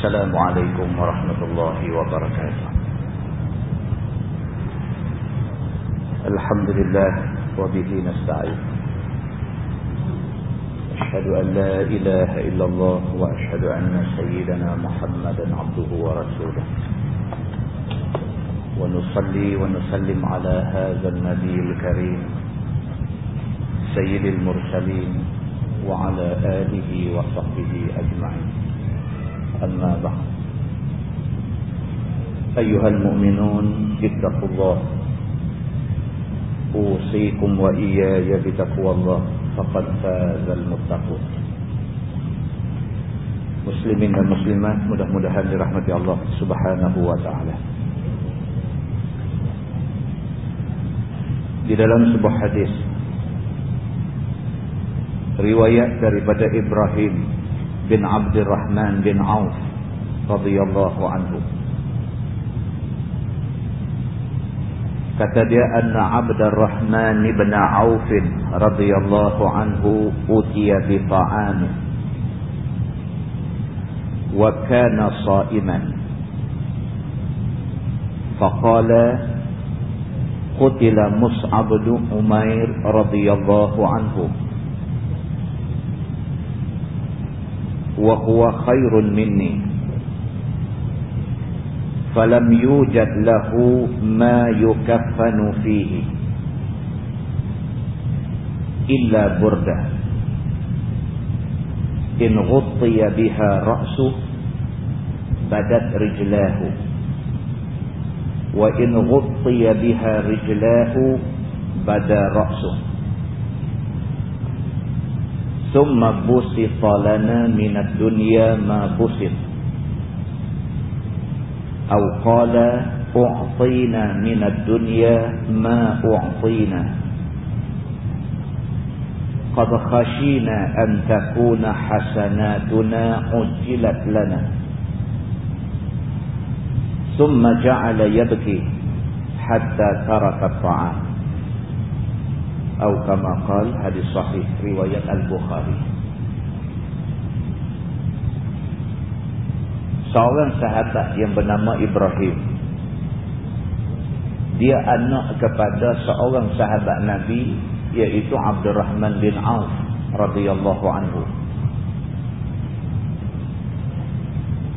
السلام عليكم ورحمة الله وبركاته. الحمد لله وبه نستعين. أشهد أن لا إله إلا الله وأشهد أن سيدنا محمدا عبده ورسوله. ونصلي ونسلم على هذا النبي الكريم سيد المرسلين وعلى آله وصحبه أجمعين. أما بعد أيها المؤمنون اتقوا الله أوصيكم وإياي بتقوى الله فقد فاز المتقون Muslimin dan muslimat mudah-mudahan dirahmati Allah Subhanahu wa taala. Di dalam sebuah hadis riwayat daripada Ibrahim bin Abdurrahman bin Auf radhiyallahu anhu kata dia anna Abdurrahman bin Auf radhiyallahu anhu utiya bi ta'am wa kana sa'iman faqala qutila Mus'ab bin Umair radhiyallahu anhu وهو خير مني. فلم يوجد له ما يكفن فيه إلا بردة. إن غطي بها رأسه بدت رجلاه. وإن غطي بها رجلاه بدا رأسه. ثم بسط لنا من الدنيا ما بسط. أو قال أعطينا من الدنيا ما أعطينا. قد خشينا أن تكون حسناتنا عجلت لنا. ثم جعل يبكي حتى ترك الطعام. Atau kama qal hadis sahih riwayat al-Bukhari. Seorang sahabat yang bernama Ibrahim. Dia anak kepada seorang sahabat Nabi iaitu Abdurrahman bin Auf radhiyallahu anhu.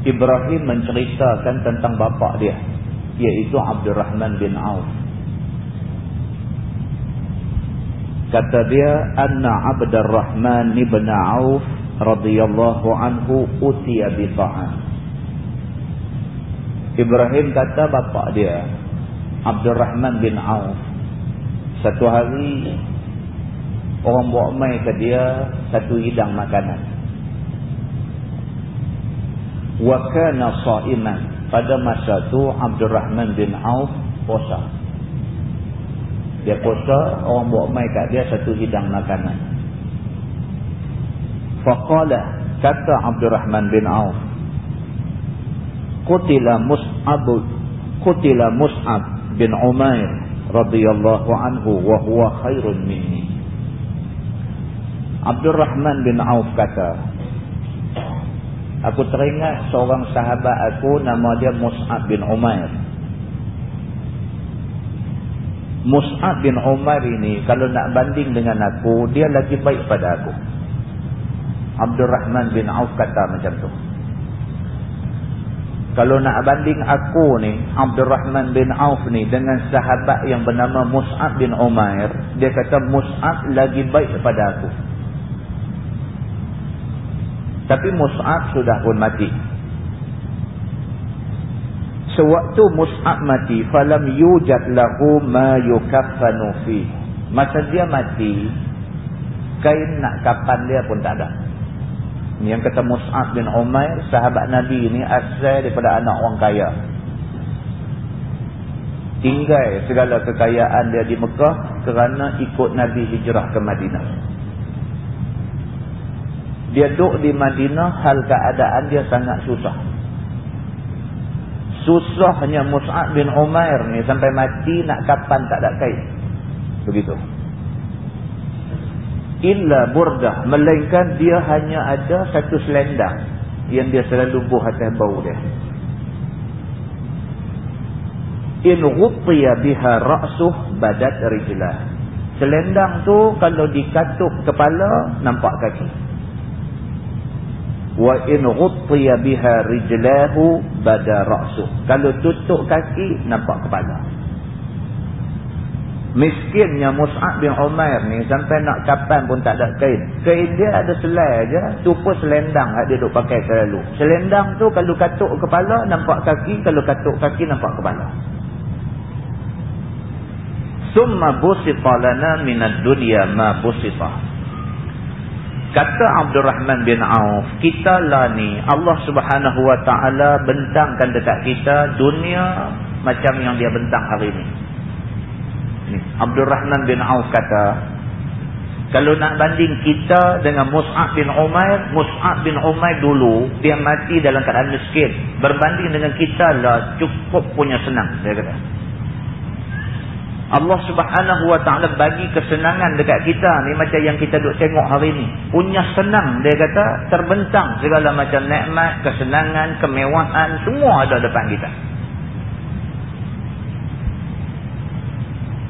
Ibrahim menceritakan tentang bapa dia iaitu Abdurrahman bin Auf kata dia anna Abdurrahman ibn Auf radhiyallahu anhu utiya bi Ibrahim kata bapa dia Abdurrahman bin Auf satu hari orang bawa mai ke dia satu hidang makanan. Wa kana pada masa tu Abdurrahman bin Auf puasa dia puasa, orang bawa mai kat dia satu hidang makanan. Faqala kata Abdurrahman bin Auf. Qutila Mus'ab Qutila Mus'ab bin Umair radhiyallahu anhu wa huwa khairun minni. Abdurrahman bin Auf kata, Aku teringat seorang sahabat aku nama dia Mus'ab bin Umair. Mus'ab bin Umar ini kalau nak banding dengan aku dia lagi baik pada aku. Abdul Rahman bin Auf kata macam tu. Kalau nak banding aku ni Abdul Rahman bin Auf ni dengan sahabat yang bernama Mus'ab bin Umar dia kata Mus'ab lagi baik pada aku. Tapi Mus'ab sudah pun mati Sewaktu Mus'ab mati, falam yujad lahu ma yukaffanu fi. Masa dia mati, kain nak kapan dia pun tak ada. Yang kata Mus'ab bin Umair, sahabat Nabi ini asal daripada anak orang kaya. Tinggal segala kekayaan dia di Mekah kerana ikut Nabi hijrah ke Madinah. Dia duduk di Madinah, hal keadaan dia sangat susah susahnya Mus'ab bin Umair ni sampai mati nak kapan tak ada kain begitu. Illa burdah melainkan dia hanya ada satu selendang yang dia selalu buh atas bau dia. In ghuttiya biha ra'suh badat rijlah. Selendang tu kalau dikatuk kepala nampak kaki wa in ghuttiya biha rijlahu bada ra'suh kalau tutup kaki nampak kepala Miskinnya Mus'ab bin Umair ni sampai nak kapan pun tak ada kain. Kain dia ada selai aja, tu pun selendang dia duk pakai selalu. Selendang tu kalau katuk kepala nampak kaki, kalau katuk kaki nampak kepala. Summa busita lana minad dunya ma busita. Kata Abdul Rahman bin Auf, kita lah ni Allah Subhanahu wa taala bentangkan dekat kita dunia macam yang dia bentang hari ni. Abdul Rahman bin Auf kata kalau nak banding kita dengan Mus'ab bin Umair Mus'ab bin Umair dulu dia mati dalam keadaan miskin berbanding dengan kita lah cukup punya senang dia kata Allah subhanahu wa ta'ala bagi kesenangan dekat kita ni macam yang kita duk tengok hari ni punya senang dia kata terbentang segala macam nikmat kesenangan kemewahan semua ada depan kita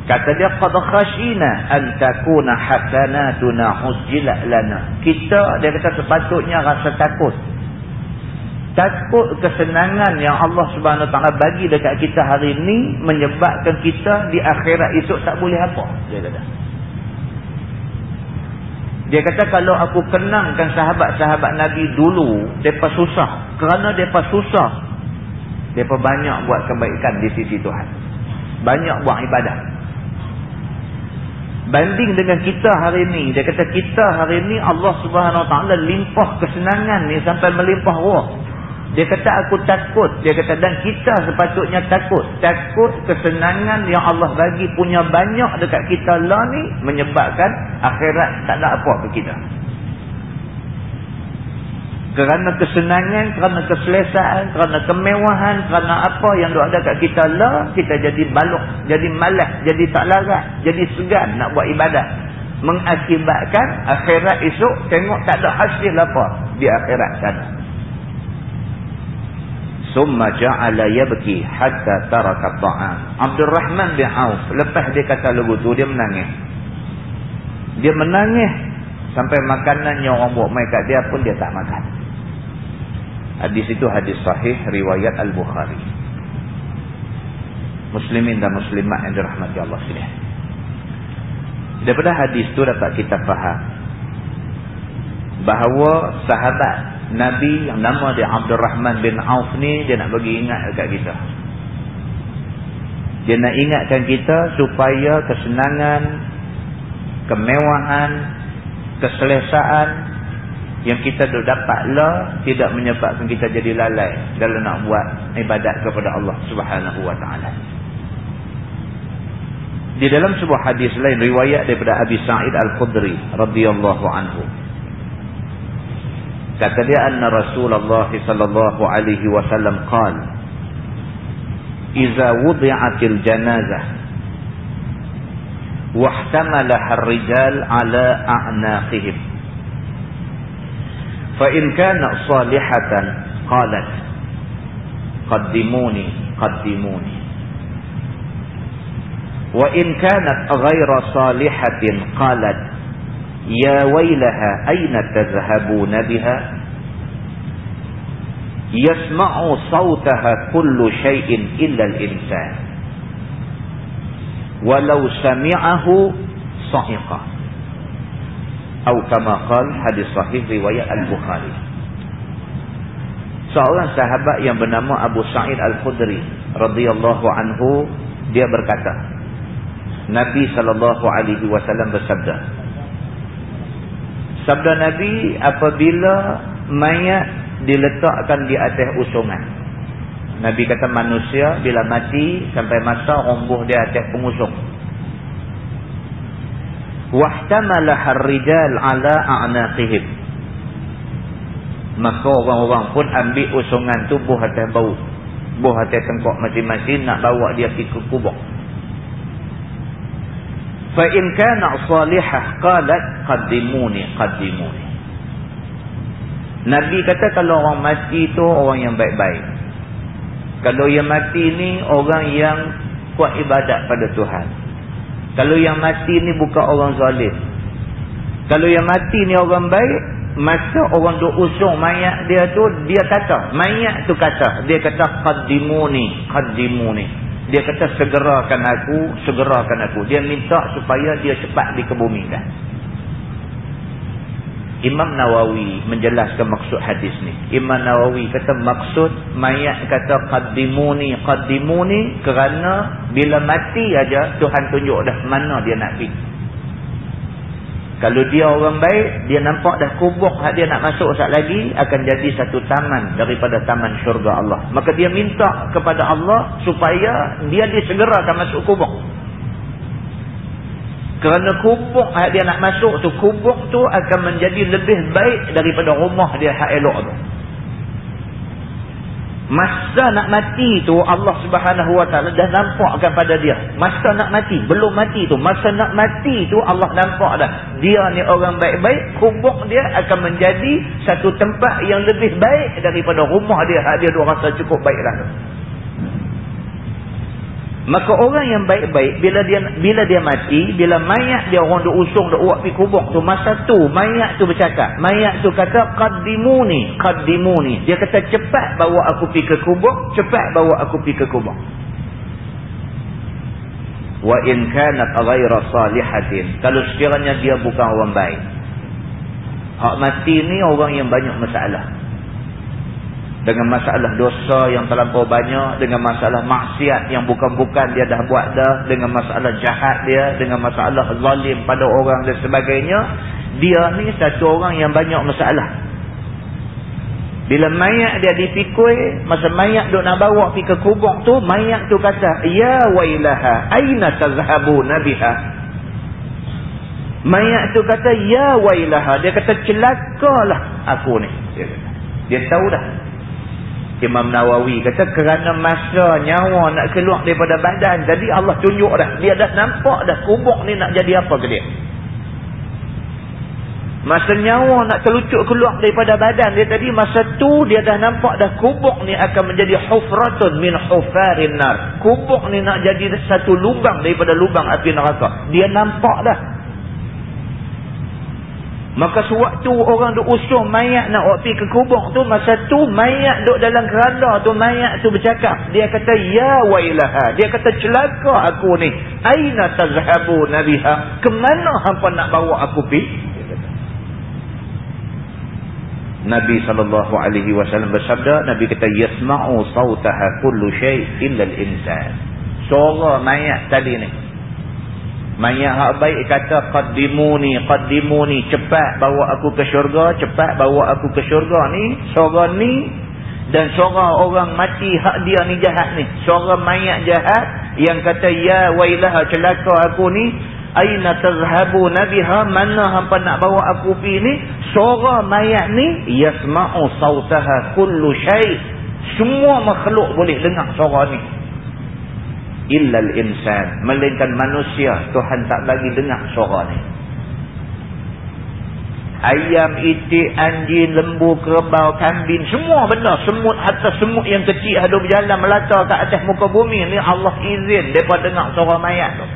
Kata dia qad khashina an takuna hasanatuna hujjilat lana. Kita dia kata sepatutnya rasa takut. Takut kesenangan yang Allah Subhanahu taala bagi dekat kita hari ini menyebabkan kita di akhirat esok tak boleh apa. Dia kata. Dia kata kalau aku kenangkan sahabat-sahabat Nabi dulu, depa susah. Kerana depa susah, depa banyak buat kebaikan di sisi Tuhan. Banyak buat ibadah banding dengan kita hari ini dia kata kita hari ini Allah subhanahu wa ta'ala limpah kesenangan ni sampai melimpah roh dia kata aku takut dia kata dan kita sepatutnya takut takut kesenangan yang Allah bagi punya banyak dekat kita lah ni menyebabkan akhirat tak ada apa ke kita kerana kesenangan, kerana keselesaan, kerana kemewahan, kerana apa yang ada kat kita lah, kita jadi baluk, jadi malas, jadi tak larat, jadi segan nak buat ibadah. Mengakibatkan akhirat esok tengok tak ada hasil apa di akhirat sana. Summa ja'ala yabki hatta taraka ta'am. Abdul Rahman bin Auf, lepas dia kata lagu tu, dia menangis. Dia menangis sampai makanan yang orang buat main kat dia pun dia tak makan. Hadis itu hadis sahih riwayat Al-Bukhari. Muslimin dan muslimat yang dirahmati Allah sekalian. Daripada hadis itu dapat kita faham bahawa sahabat Nabi yang nama dia Abdul Rahman bin Auf ni dia nak bagi ingat dekat kita. Dia nak ingatkan kita supaya kesenangan, kemewahan, keselesaan yang kita dah dapatlah tidak menyebabkan kita jadi lalai dalam nak buat ibadat kepada Allah Subhanahu wa taala. Di dalam sebuah hadis lain riwayat daripada Abi Sa'id Al-Khudri radhiyallahu anhu. Kata dia anna Rasulullah sallallahu alaihi wasallam qala Iza wudi'atil janazah wahtamalaha ar-rijal ala a'naqihim فإن كانت صالحة قالت قدموني قدموني وإن كانت غير صالحة قالت يا ويلها أين تذهبون بها يسمع صوتها كل شيء إلا الإنسان ولو سمعه صعقه atau kama qal hadis sahih riwayat al-Bukhari. Seorang sahabat yang bernama Abu Sa'id Al-Khudri radhiyallahu anhu dia berkata Nabi sallallahu alaihi wasallam bersabda Sabda Nabi apabila mayat diletakkan di atas usungan. Nabi kata manusia bila mati sampai masa rombuh dia atas pengusung. Wahtamalaha ar-rijal ala a'naqihim. Maka orang-orang pun ambil usungan tu buah atas bau. Buah atas tengkok masing-masing nak bawa dia ke kubur fa in kana salihah qalat qaddimuni qaddimuni Nabi kata kalau orang mati tu orang yang baik-baik. Kalau yang mati ni orang yang kuat ibadat pada Tuhan. Kalau yang mati ni bukan orang zalim. Kalau yang mati ni orang baik, masa orang duk usung mayat dia tu, dia kata, mayat tu kata, dia kata qaddimuni, qaddimuni. Dia kata segerakan aku, segerakan aku. Dia minta supaya dia cepat dikebumikan. Imam Nawawi menjelaskan maksud hadis ni. Imam Nawawi kata maksud mayat kata qaddimuni qaddimuni kerana bila mati aja Tuhan tunjuk dah mana dia nak pergi. Kalau dia orang baik, dia nampak dah kubur hak dia nak masuk sat lagi akan jadi satu taman daripada taman syurga Allah. Maka dia minta kepada Allah supaya dia disegerakan masuk kubur. Kerana kubur yang dia nak masuk tu, kubur tu akan menjadi lebih baik daripada rumah dia hak elok tu. Masa nak mati tu Allah subhanahu wa ta'ala dah nampakkan pada dia. Masa nak mati, belum mati tu. Masa nak mati tu Allah nampak dah. Dia ni orang baik-baik, kubur dia akan menjadi satu tempat yang lebih baik daripada rumah dia dia rasa cukup baik lah tu. Maka orang yang baik-baik bila dia bila dia mati, bila mayat dia orang duk usung duk buat pergi kubur tu, masa tu mayat tu bercakap. Mayat tu kata qaddimuni, qaddimuni. Dia kata cepat bawa aku pergi ke kubur, cepat bawa aku pergi ke kubur. Wa in kanat ghaira salihatin. Kalau sekiranya dia bukan orang baik. Hak mati ni orang yang banyak masalah dengan masalah dosa yang terlampau banyak, dengan masalah maksiat yang bukan-bukan dia dah buat dah, dengan masalah jahat dia, dengan masalah zalim pada orang dan sebagainya, dia ni satu orang yang banyak masalah. Bila mayat dia dipikul, masa mayat duk nak bawa pergi ke kubur tu, mayat tu kata, Ya wailaha, aina tazhabu nabiha? Mayat tu kata, Ya wailaha. Dia kata, celakalah aku ni. Dia, dia tahu dah Imam Nawawi kata kerana masa nyawa nak keluar daripada badan jadi Allah tunjuk dah. Dia dah nampak dah kubur ni nak jadi apa ke dia. Masa nyawa nak terlucuk keluar daripada badan dia tadi masa tu dia dah nampak dah kubur ni akan menjadi hufratun min hufarin nar. Kubur ni nak jadi satu lubang daripada lubang api neraka. Dia nampak dah Maka sewaktu orang duk usung mayat nak pergi ke kubur tu, masa tu mayat duk dalam keranda tu, mayat tu bercakap. Dia kata, Ya wailaha. Dia kata, celaka aku ni. Aina tazhabu nabiha. Kemana hampa nak bawa aku pergi? Nabi SAW bersabda, Nabi kata, Yasma'u sawtaha kullu syait illa al-insan. Suara mayat tadi ni. Mayat hak baik kata qaddimuni qaddimuni cepat bawa aku ke syurga cepat bawa aku ke syurga ni suara ni. Dan suara orang mati hak dia ni jahat ni. Suara mayat jahat yang kata ya wailah celaka aku ni aina tazhabu nabiha mana hampa nak bawa aku pi ni? Suara mayat ni yasma'u sautaha kullu syai. Semua makhluk boleh dengar suara ni illal insan. Melainkan manusia Tuhan tak bagi dengar suara ni. Ayam itik anjing lembu kerbau kambing semua benda semut hatta semut yang kecil ada berjalan melata ke atas muka bumi ni Allah izin depa dengar suara mayat tu.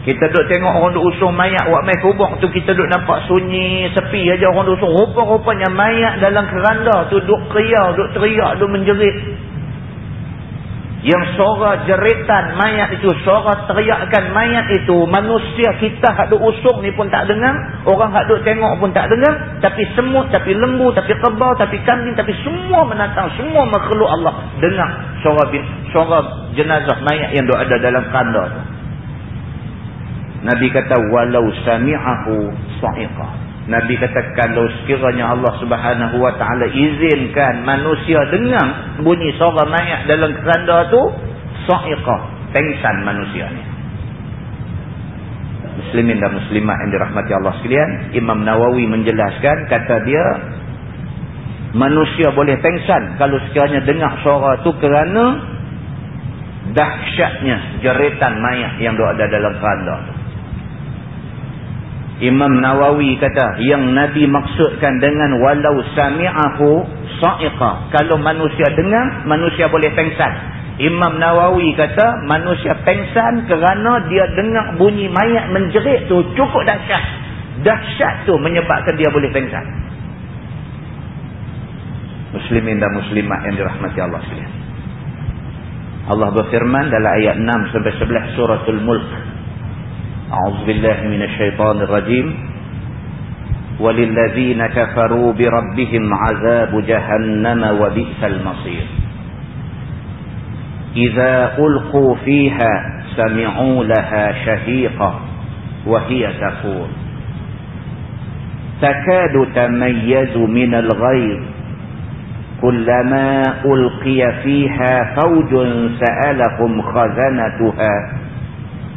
Kita duk tengok orang duk usung mayat buat mai kubur tu kita duk nampak sunyi sepi aja orang duk usung. Rupa-rupanya mayat dalam keranda tu duk kriau duk teriak duk menjerit yang suara jeritan mayat itu, suara teriakan mayat itu, manusia kita hak duk usung ni pun tak dengar, orang hak duk tengok pun tak dengar, tapi semut, tapi lembu, tapi kebau, tapi kambing, tapi semua menatang, semua makhluk Allah dengar suara, suara jenazah mayat yang duk ada dalam kanda tu. Nabi kata, walau sami'ahu sa'iqah. Nabi kata kalau sekiranya Allah subhanahu wa ta'ala izinkan manusia dengar bunyi suara mayat dalam keranda tu, sa'iqah, pengsan manusia ni. Muslimin dan muslimat yang dirahmati Allah sekalian, Imam Nawawi menjelaskan, kata dia, manusia boleh pengsan kalau sekiranya dengar suara tu kerana dahsyatnya jeritan mayat yang ada dalam keranda tu. Imam Nawawi kata yang Nabi maksudkan dengan walau sami'ahu sa'iqa. Kalau manusia dengar, manusia boleh pengsan. Imam Nawawi kata manusia pengsan kerana dia dengar bunyi mayat menjerit tu cukup dahsyat. Dahsyat tu menyebabkan dia boleh pengsan. Muslimin dan muslimat yang dirahmati Allah sekalian. Allah berfirman dalam ayat 6 sampai 11 suratul Mulk. أعوذ بالله من الشيطان الرجيم. وللذين كفروا بربهم عذاب جهنم وبئس المصير. إذا ألقوا فيها سمعوا لها شهيقا وهي تفور. تكاد تميز من الغيظ. كلما ألقي فيها فوج سألهم خزنتها.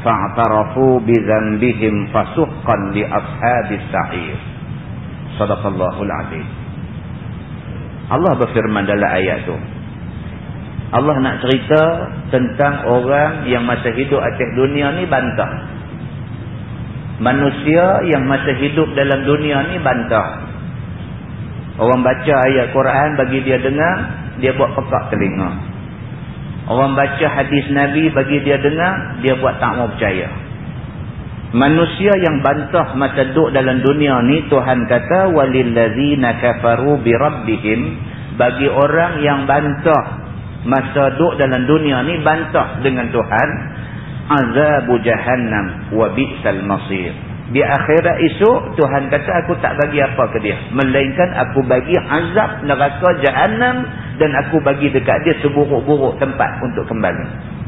fa'tarafu bi dhanbihim fasuqqan li ashabis sa'ir. Sadaqallahul azim. Allah berfirman dalam ayat tu. Allah nak cerita tentang orang yang masa hidup atas dunia ni bantah. Manusia yang masa hidup dalam dunia ni bantah. Orang baca ayat Quran bagi dia dengar, dia buat pekak telinga. Orang baca hadis Nabi bagi dia dengar, dia buat tak mau percaya. Manusia yang bantah macam duk dalam dunia ni Tuhan kata walillazina kafaru bi rabbihim bagi orang yang bantah masa duk dalam dunia ni bantah dengan Tuhan azabu jahannam wa bi'sal masir di akhirat esok, Tuhan kata, aku tak bagi apa ke dia. Melainkan aku bagi azab neraka jahannam dan aku bagi dekat dia seburuk-buruk tempat untuk kembali.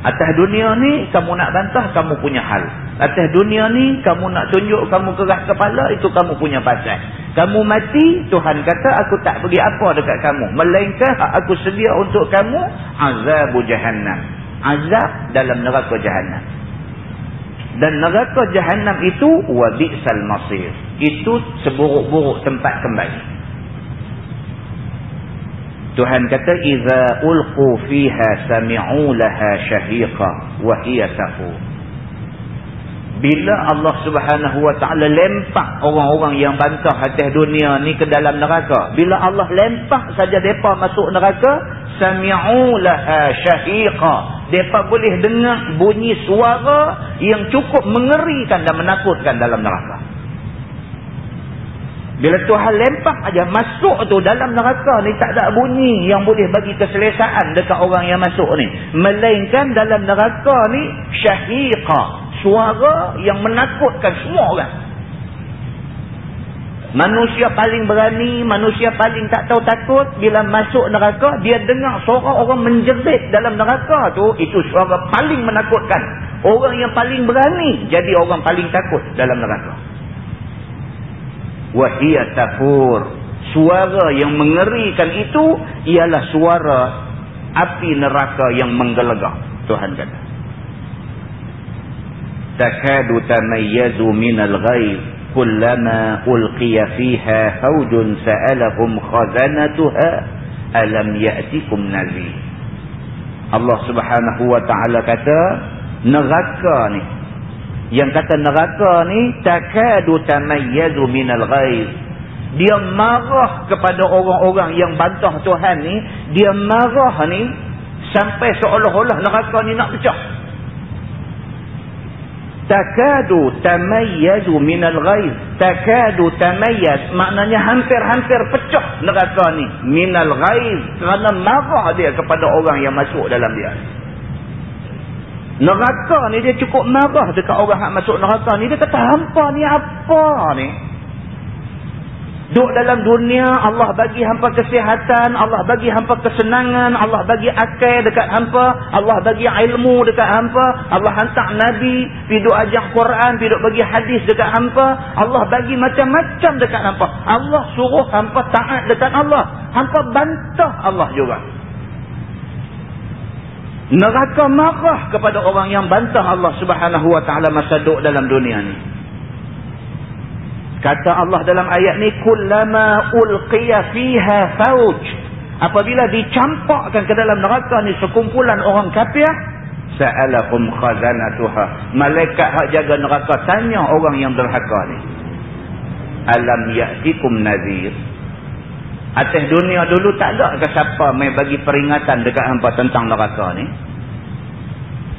Atas dunia ni kamu nak bantah kamu punya hal. Atas dunia ni kamu nak tunjuk kamu keras kepala itu kamu punya pasal. Kamu mati Tuhan kata aku tak bagi apa dekat kamu. Melainkan aku sedia untuk kamu azab jahannam. Azab dalam neraka jahannam. Dan neraka jahannam itu wabi'sal masir. Itu seburuk-buruk tempat kembali. Tuhan kata iza ulqu fiha sami'u laha shahiqa wa hiya tafur. Bila Allah Subhanahu wa taala lempak orang-orang yang bantah atas dunia ni ke dalam neraka, bila Allah lempak saja depa masuk neraka, sami'u laha shahiqa. Depa boleh dengar bunyi suara yang cukup mengerikan dan menakutkan dalam neraka. Bila Tuhan lempak aja masuk tu dalam neraka ni tak ada bunyi yang boleh bagi keselesaan dekat orang yang masuk ni. Melainkan dalam neraka ni syahiqa. Suara yang menakutkan semua orang. Manusia paling berani, manusia paling tak tahu takut bila masuk neraka, dia dengar suara orang menjerit dalam neraka tu, itu suara paling menakutkan. Orang yang paling berani jadi orang paling takut dalam neraka. Wahia tafur. Suara yang mengerikan itu ialah suara api neraka yang menggelegak Tuhan kata. Takadu tamayyazu minal ghaib kullama ulqiya fiha fawjun sa'alahum khazanatuha alam ya'tikum nazir Allah subhanahu wa ta'ala kata neraka ni. Yang kata neraka ni takadu tamayyazu minal ghaiz dia marah kepada orang-orang yang bantah Tuhan ni dia marah ni sampai seolah-olah neraka ni nak pecah takadu tamayyazu minal ghaiz. Takadu tamayyaz maknanya hampir-hampir pecah neraka ni. Minal ghaiz. Kerana marah dia kepada orang yang masuk dalam dia. Neraka ni dia cukup marah dekat orang yang masuk neraka ni. Dia kata, hampa ni apa ni? Duk dalam dunia, Allah bagi hampa kesihatan, Allah bagi hampa kesenangan, Allah bagi akal dekat hampa, Allah bagi ilmu dekat hampa, Allah hantar Nabi, piduk ajak Quran, piduk bagi hadis dekat hampa, Allah bagi macam-macam dekat hampa. Allah suruh hampa taat dekat Allah. Hampa bantah Allah juga. Neraka marah kepada orang yang bantah Allah subhanahu wa ta'ala masa duduk dalam dunia ni. Kata Allah dalam ayat ni kullama ulqiya fiha fauj. Apabila dicampakkan ke dalam neraka ni sekumpulan orang kafir, sa'alakum khazanatuha. Malaikat hak jaga neraka tanya orang yang derhaka ni. Alam ya'tikum nazir. Atas dunia dulu tak ada ke siapa mai bagi peringatan dekat hangpa tentang neraka ni?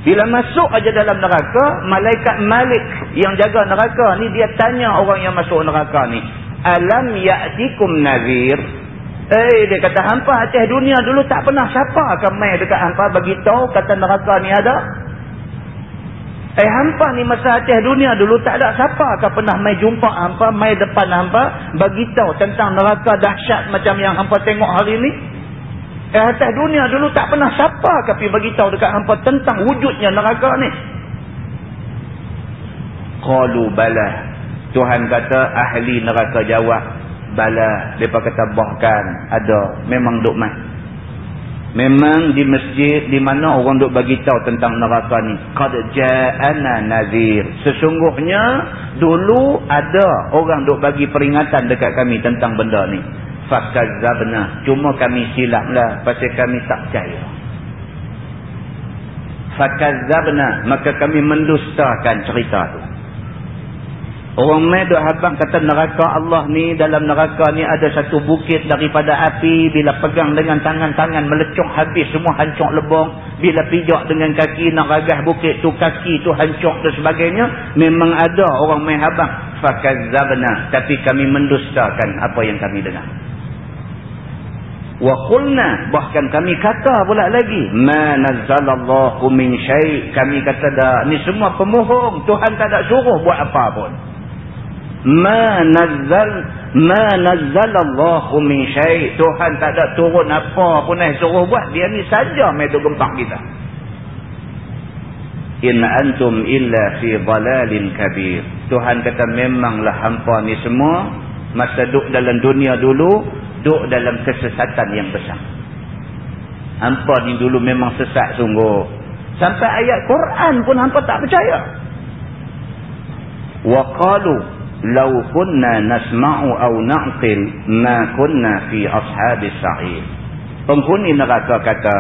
Bila masuk aja dalam neraka, malaikat Malik yang jaga neraka ni dia tanya orang yang masuk neraka ni, "Alam ya'tikum nazir?" Eh dia kata hampa atas dunia dulu tak pernah siapa akan mai dekat hampa bagi tahu kata neraka ni ada. Eh hampa ni masa atas dunia dulu tak ada siapa akan pernah mai jumpa hampa, mai depan hampa bagi tahu tentang neraka dahsyat macam yang hampa tengok hari ni. Eh atas dunia dulu tak pernah siapa tapi bagi tahu dekat hangpa tentang wujudnya neraka ni. Qalu bala. Tuhan kata ahli neraka jawab bala. Depa kata bahkan ada memang duk mai. Memang di masjid di mana orang duk bagi tahu tentang neraka ni. Qad ja'ana nazir. Sesungguhnya dulu ada orang duk bagi peringatan dekat kami tentang benda ni fakazabna. Cuma kami silaplah pasal kami tak percaya. Fakazabna. Maka kami mendustakan cerita tu. Orang mai duk habang kata neraka Allah ni dalam neraka ni ada satu bukit daripada api. Bila pegang dengan tangan-tangan melecuk habis semua hancur lebong. Bila pijak dengan kaki nak ragah bukit tu kaki tu hancur dan sebagainya. Memang ada orang mai habang. Fakazabna. Tapi kami mendustakan apa yang kami dengar wa qulna bahkan kami kata pula lagi ma nazzalallahu min syai. Kami kata dah ni semua pemohong Tuhan tak ada suruh buat apa pun. Ma nazzal ma nazzalallahu min syai. Tuhan tak ada turun apa pun eh suruh buat dia ni saja mai tu gempak kita. In antum illa fi dalalin kabir. Tuhan kata memanglah hampa ni semua masa duduk dalam dunia dulu duduk dalam kesesatan yang besar. Hampa ni dulu memang sesat sungguh. Sampai ayat Quran pun hampa tak percaya. Wa qalu law kunna nasma'u aw na'qil ma kunna fi ashabis sa'ir. Penghuni neraka kata,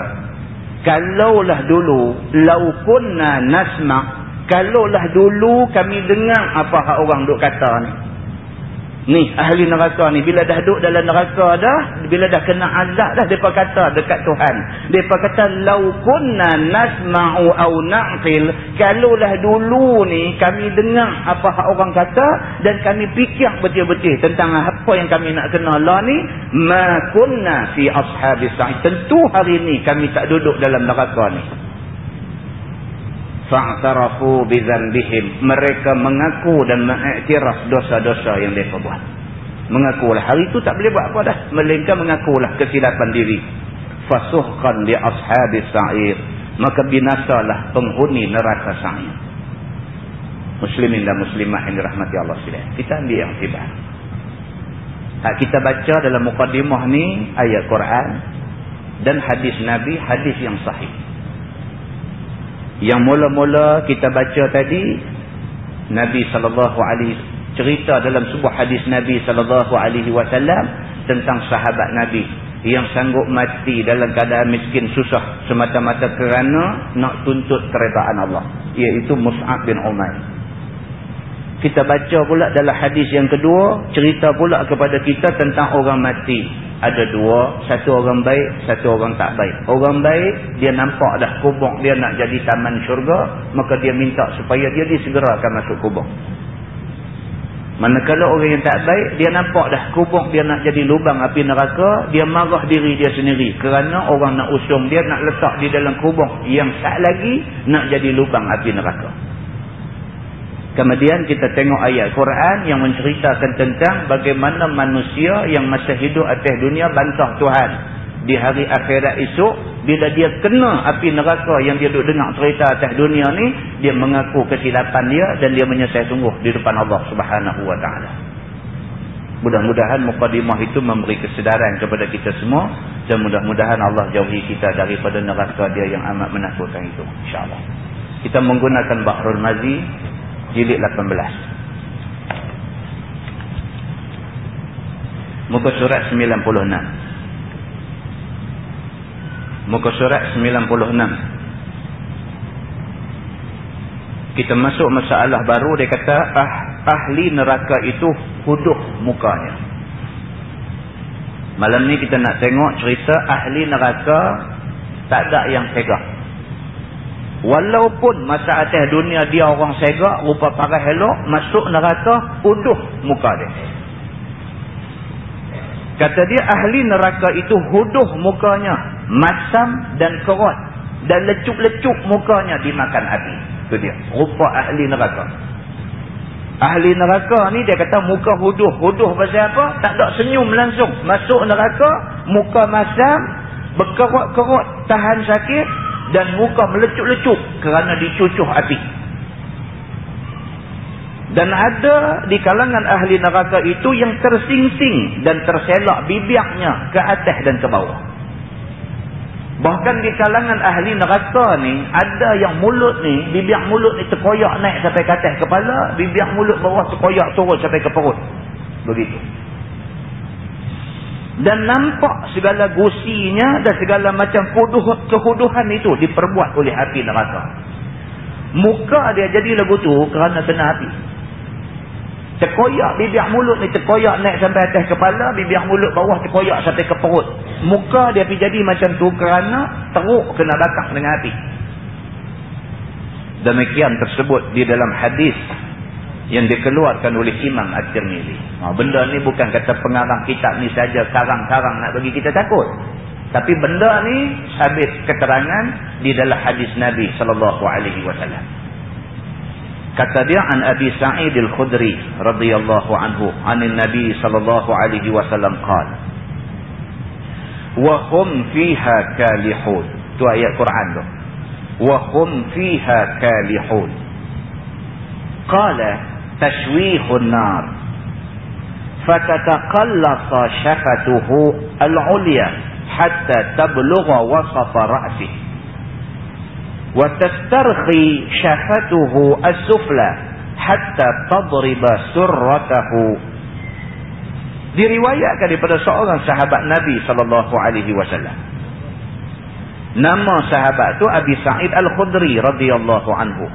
kalaulah dulu law kunna nasma' kalaulah dulu kami dengar apa hak orang duk kata ni. Ni ahli neraka ni bila dah duduk dalam neraka dah, bila dah kena azab dah depa kata dekat Tuhan. Depa kata lau kunna nasma'u au na'qil, kalaulah dulu ni kami dengar apa hak orang kata dan kami fikir betul-betul tentang apa yang kami nak kena lah ni, ma kunna fi ashabis sa'id. Tentu hari ni kami tak duduk dalam neraka ni fa'tarafu bidzanbihim mereka mengaku dan mengiktiraf dosa-dosa yang mereka buat. Mengakulah. Hari itu tak boleh buat apa dah. Melainkan mengakulah kesilapan diri. Fasuhqan li ashabis sa'ir. Maka binasalah penghuni neraka sa'ir. Muslimin dan muslimah yang dirahmati Allah sekalian. Kita ambil yang tiba. Hak kita baca dalam mukadimah ni ayat Quran dan hadis Nabi hadis yang sahih yang mula-mula kita baca tadi Nabi sallallahu alaihi cerita dalam sebuah hadis Nabi sallallahu alaihi wasallam tentang sahabat Nabi yang sanggup mati dalam keadaan miskin susah semata-mata kerana nak tuntut keredaan Allah iaitu Mus'ab bin Umair. Kita baca pula dalam hadis yang kedua cerita pula kepada kita tentang orang mati ada dua, satu orang baik, satu orang tak baik. Orang baik, dia nampak dah kubur dia nak jadi taman syurga, maka dia minta supaya dia disegerakan masuk kubur. Manakala orang yang tak baik, dia nampak dah kubur dia nak jadi lubang api neraka, dia marah diri dia sendiri kerana orang nak usung dia nak letak di dalam kubur yang tak lagi nak jadi lubang api neraka. Kemudian kita tengok ayat Quran yang menceritakan tentang bagaimana manusia yang masa hidup atas dunia bantah Tuhan. Di hari akhirat esok, bila dia kena api neraka yang dia duduk dengar cerita atas dunia ni, dia mengaku kesilapan dia dan dia menyesal sungguh di depan Allah subhanahu ta'ala. Mudah-mudahan mukadimah itu memberi kesedaran kepada kita semua dan mudah-mudahan Allah jauhi kita daripada neraka dia yang amat menakutkan itu. InsyaAllah. Kita menggunakan Bahrul Mazi jilid 18 muka surat 96 muka surat 96 kita masuk masalah baru dia kata ah, ahli neraka itu huduh mukanya. Malam ni kita nak tengok cerita ahli neraka tak ada yang pegang Walaupun masa atas dunia dia orang segak, rupa parah elok, masuk neraka, uduh muka dia. Kata dia ahli neraka itu huduh mukanya, masam dan kerot. Dan lecuk-lecuk mukanya dimakan api. Itu dia, rupa ahli neraka. Ahli neraka ni dia kata muka huduh. Huduh pasal apa? Tak ada senyum langsung. Masuk neraka, muka masam, berkerot-kerot, tahan sakit, dan muka melecuk-lecuk kerana dicucuh api. Dan ada di kalangan ahli neraka itu yang tersingsing dan terselak bibirnya ke atas dan ke bawah. Bahkan di kalangan ahli neraka ni, ada yang mulut ni, bibir mulut ni terkoyak naik sampai ke atas kepala, bibir mulut bawah terkoyak turun sampai ke perut. Begitu dan nampak segala gusinya dan segala macam kehuduhan itu diperbuat oleh api neraka. Muka dia jadi lagu tu kerana kena api. Terkoyak bibir mulut ni terkoyak naik sampai atas kepala, bibir mulut bawah terkoyak sampai ke perut. Muka dia pergi jadi macam tu kerana teruk kena bakar dengan api. Demikian tersebut di dalam hadis yang dikeluarkan oleh Imam At-Tirmizi. Ha, benda ni bukan kata pengarang kitab ni saja karang-karang nak bagi kita takut. Tapi benda ni sabit keterangan di dalam hadis Nabi sallallahu alaihi wasallam. Kata dia an Abi Sa'id Al-Khudri radhiyallahu anhu, anin Nabi sallallahu alaihi wasallam qala: "Wa hum fiha kalihun." Tu ayat Quran tu. "Wa hum fiha kalihun." Qala تشويه النار فتتقلص شفته العليا حتى تبلغ وسط رأسه وتسترخي شفته السفلى حتى تضرب سرته diriwayatkan daripada seorang sahabat Nabi sallallahu alaihi wasallam. Nama sahabat tu Abi Sa'id Al-Khudri radhiyallahu anhu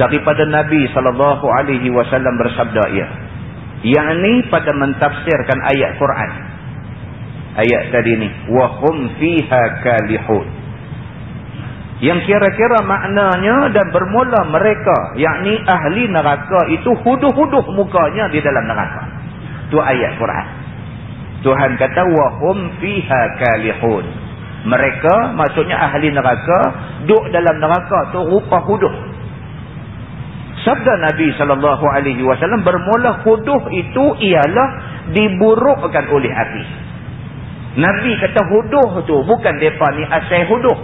daripada Nabi sallallahu alaihi wasallam bersabda ia. Yakni pada mentafsirkan ayat Quran. Ayat tadi ni wa hum fiha kalihun. Yang kira-kira maknanya dan bermula mereka yakni ahli neraka itu huduh-huduh mukanya di dalam neraka. Tu ayat Quran. Tuhan kata wa hum fiha kalihun. Mereka maksudnya ahli neraka duduk dalam neraka tu rupa huduh Sabda Nabi sallallahu alaihi wasallam bermula huduh itu ialah diburukkan oleh api. Nabi kata huduh tu bukan depa ni asal huduh.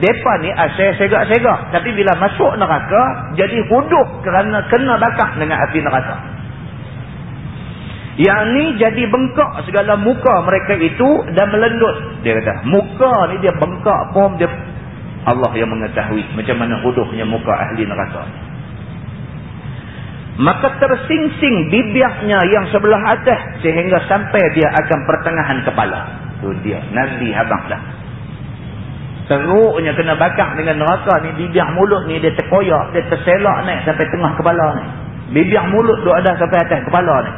Depa ni asal segak-segak, tapi bila masuk neraka jadi huduh kerana kena bakar dengan api neraka. Yang ni jadi bengkak segala muka mereka itu dan melendut. Dia kata, muka ni dia bengkak pun dia Allah yang mengetahui macam mana huduhnya muka ahli neraka maka tersingsing bibirnya yang sebelah atas sehingga sampai dia akan pertengahan kepala. Tu dia. Nabi habang dah. Teruknya kena bakar dengan neraka ni. Bibir mulut ni dia terkoyak dia terselak naik sampai tengah kepala ni. Bibir mulut tu ada sampai atas kepala ni.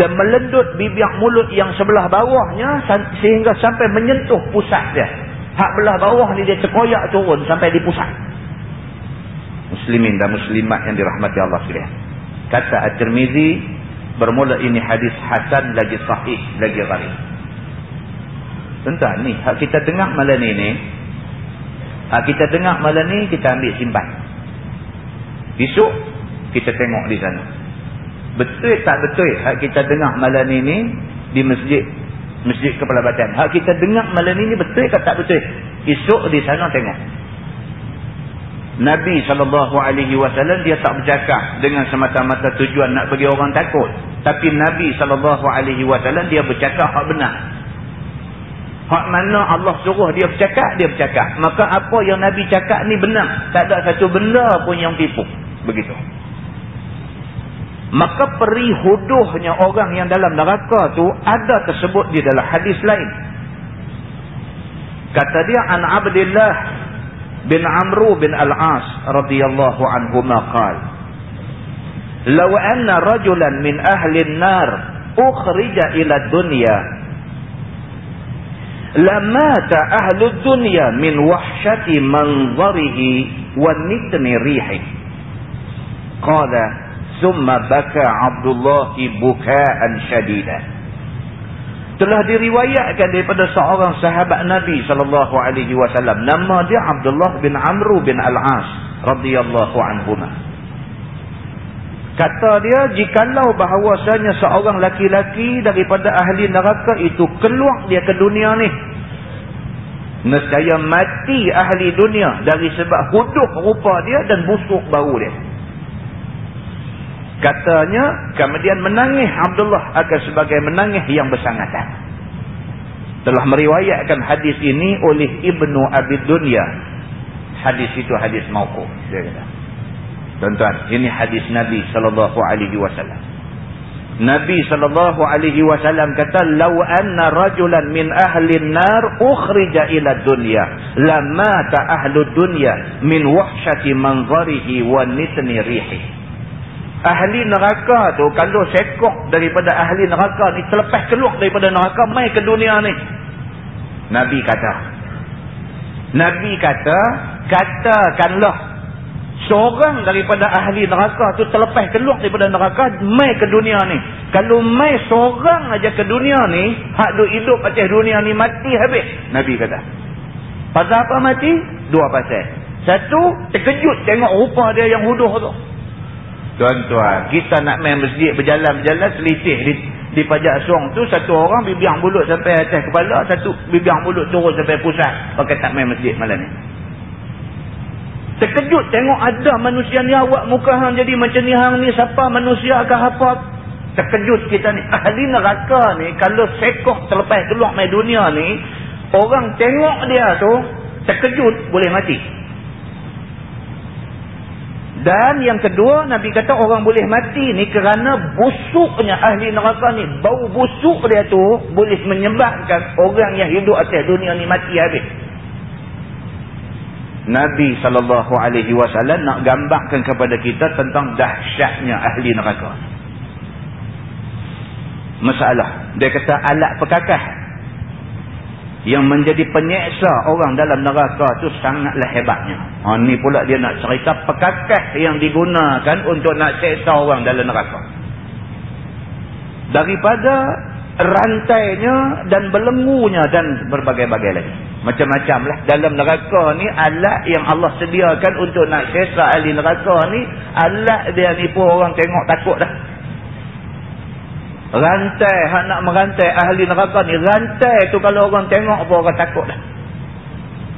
Dan melendut bibir mulut yang sebelah bawahnya sehingga sampai menyentuh pusat dia. Hak belah bawah ni dia terkoyak turun sampai di pusat muslimin dan muslimat yang dirahmati Allah sekalian. Kata At-Tirmizi bermula ini hadis hasan lagi sahih lagi gharib. Tentang ni, hak kita dengar malam ni ni, hak kita dengar malam ni kita ambil simpan. esok kita tengok di sana betul tak betul hak kita dengar malam ini di masjid masjid kepala badan hak kita dengar malam ini betul ke tak betul esok di sana tengok Nabi SAW dia tak bercakap dengan semata-mata tujuan nak bagi orang takut. Tapi Nabi SAW dia bercakap hak benar. Hak mana Allah suruh dia bercakap, dia bercakap. Maka apa yang Nabi cakap ni benar. Tak ada satu benda pun yang tipu. Begitu. Maka peri huduhnya orang yang dalam neraka tu ada tersebut di dalam hadis lain. Kata dia, An Abdillah bin Amru bin Al-As radhiyallahu anhuma qala Law anna rajulan min ahli an-nar ukhrija ila dunya lamata ahli dunya min wahshati manzarihi wa nitni rihi qala thumma baka Abdullah bukaan shadidan telah diriwayatkan daripada seorang sahabat Nabi sallallahu alaihi wasallam. Nama dia Abdullah bin Amr bin Al-As radhiyallahu anhuma. Kata dia jikalau bahawasanya seorang laki-laki daripada ahli neraka itu keluar dia ke dunia ni nescaya mati ahli dunia dari sebab huduh rupa dia dan busuk bau dia Katanya, kemudian menangis Abdullah akan sebagai menangis yang bersangatan. Telah meriwayatkan hadis ini oleh Ibnu Abi Dunya. Hadis itu hadis mauquf. Tuan-tuan, ini hadis Nabi sallallahu alaihi wasallam. Nabi sallallahu alaihi wasallam kata, "Lau anna rajulan min ahli an-nar ukhrija ila dunya, lama ta ahlu dunya min wahsyati manzarihi wa nitni rihi." Ahli neraka tu kalau sekok daripada ahli neraka ni terlepas keluar daripada neraka mai ke dunia ni? Nabi kata. Nabi kata katakanlah seorang daripada ahli neraka tu terlepas keluar daripada neraka mai ke dunia ni? Kalau mai seorang aja ke dunia ni hak duk hidup atas dunia ni mati habis. Nabi kata. Pasal apa mati? dua pasal. Satu terkejut tengok rupa dia yang huduh tu Tuan-tuan, kita nak main masjid berjalan-berjalan selisih di, di pajak suang tu satu orang bibiang mulut sampai atas kepala, satu bibiang mulut turun sampai pusat pakai tak main masjid malam ni. Terkejut tengok ada manusia ni awak muka hang jadi macam ni hang ni siapa manusia ke apa? Terkejut kita ni. Ahli neraka ni kalau sekoh terlepas keluar main dunia ni, orang tengok dia tu terkejut boleh mati. Dan yang kedua, Nabi kata orang boleh mati ni kerana busuknya ahli neraka ni. Bau busuk dia tu boleh menyebabkan orang yang hidup atas dunia ni mati habis. Nabi SAW nak gambarkan kepada kita tentang dahsyatnya ahli neraka. Masalah. Dia kata alat pekakah yang menjadi penyeksa orang dalam neraka tu sangatlah hebatnya. Ha, ni pula dia nak cerita pekakah yang digunakan untuk nak seksa orang dalam neraka. Daripada rantainya dan belenggunya dan berbagai-bagai lagi. Macam-macam lah. Dalam neraka ni alat yang Allah sediakan untuk nak seksa ahli neraka ni alat dia ni pun orang tengok takut dah. Rantai hak nak merantai ahli neraka ni. Rantai tu kalau orang tengok apa orang takut dah.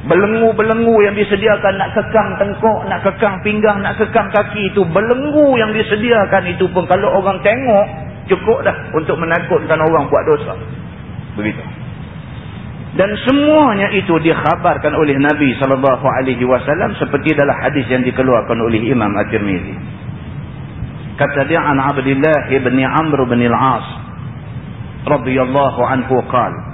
Belenggu-belenggu yang disediakan nak kekang tengkok, nak kekang pinggang, nak kekang kaki itu. Belenggu yang disediakan itu pun kalau orang tengok cukup dah untuk menakutkan orang buat dosa. Begitu. Dan semuanya itu dikhabarkan oleh Nabi SAW seperti dalam hadis yang dikeluarkan oleh Imam At-Tirmizi kata dia an Abdullah ibn Amr bin Al-As radhiyallahu anhu qala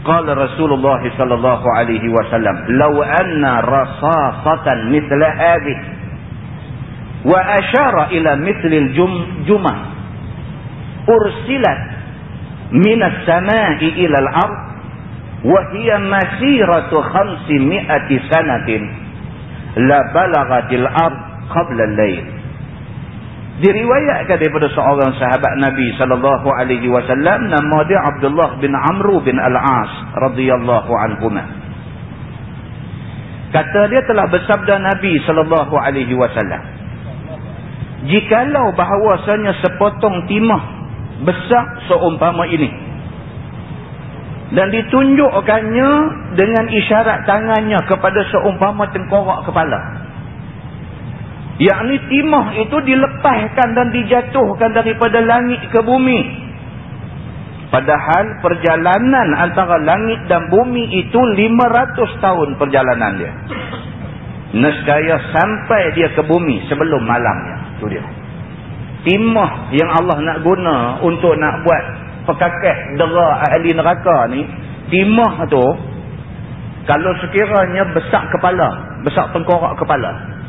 قال رسول الله صلى الله عليه وسلم لو أن رصاصة مثل هذه وأشار إلى مثل الجمع أرسلت من السماء إلى الأرض وهي مسيرة خمسمائة سنة لبلغت الأرض قبل الليل diriwayatkan daripada seorang sahabat Nabi sallallahu alaihi wasallam nama dia Abdullah bin Amr bin Al-As radhiyallahu anhuma kata dia telah bersabda Nabi sallallahu alaihi wasallam jikalau bahawasanya sepotong timah besar seumpama ini dan ditunjukkannya dengan isyarat tangannya kepada seumpama tengkorak kepala yakni timah itu dilepaskan dan dijatuhkan daripada langit ke bumi Padahal perjalanan antara langit dan bumi itu 500 tahun perjalanan dia. Nescaya sampai dia ke bumi sebelum malamnya. Itu dia. Timah yang Allah nak guna untuk nak buat pekakeh dera ahli neraka ni. Timah tu, kalau sekiranya besar kepala, besar tengkorak kepala.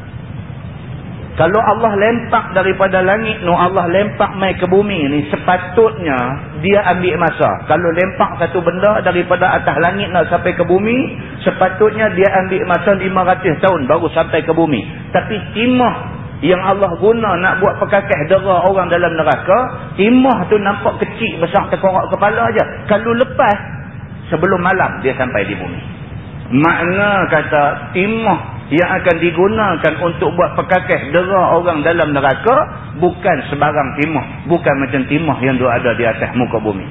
Kalau Allah lempak daripada langit no Allah lempak mai ke bumi ni sepatutnya dia ambil masa. Kalau lempak satu benda daripada atas langit nak sampai ke bumi, sepatutnya dia ambil masa 500 tahun baru sampai ke bumi. Tapi timah yang Allah guna nak buat pekakeh dera orang dalam neraka, timah tu nampak kecil besar terkorak kepala aja. Kalau lepas sebelum malam dia sampai di bumi. Makna kata timah yang akan digunakan untuk buat pekakeh dera orang dalam neraka bukan sebarang timah. Bukan macam timah yang ada di atas muka bumi.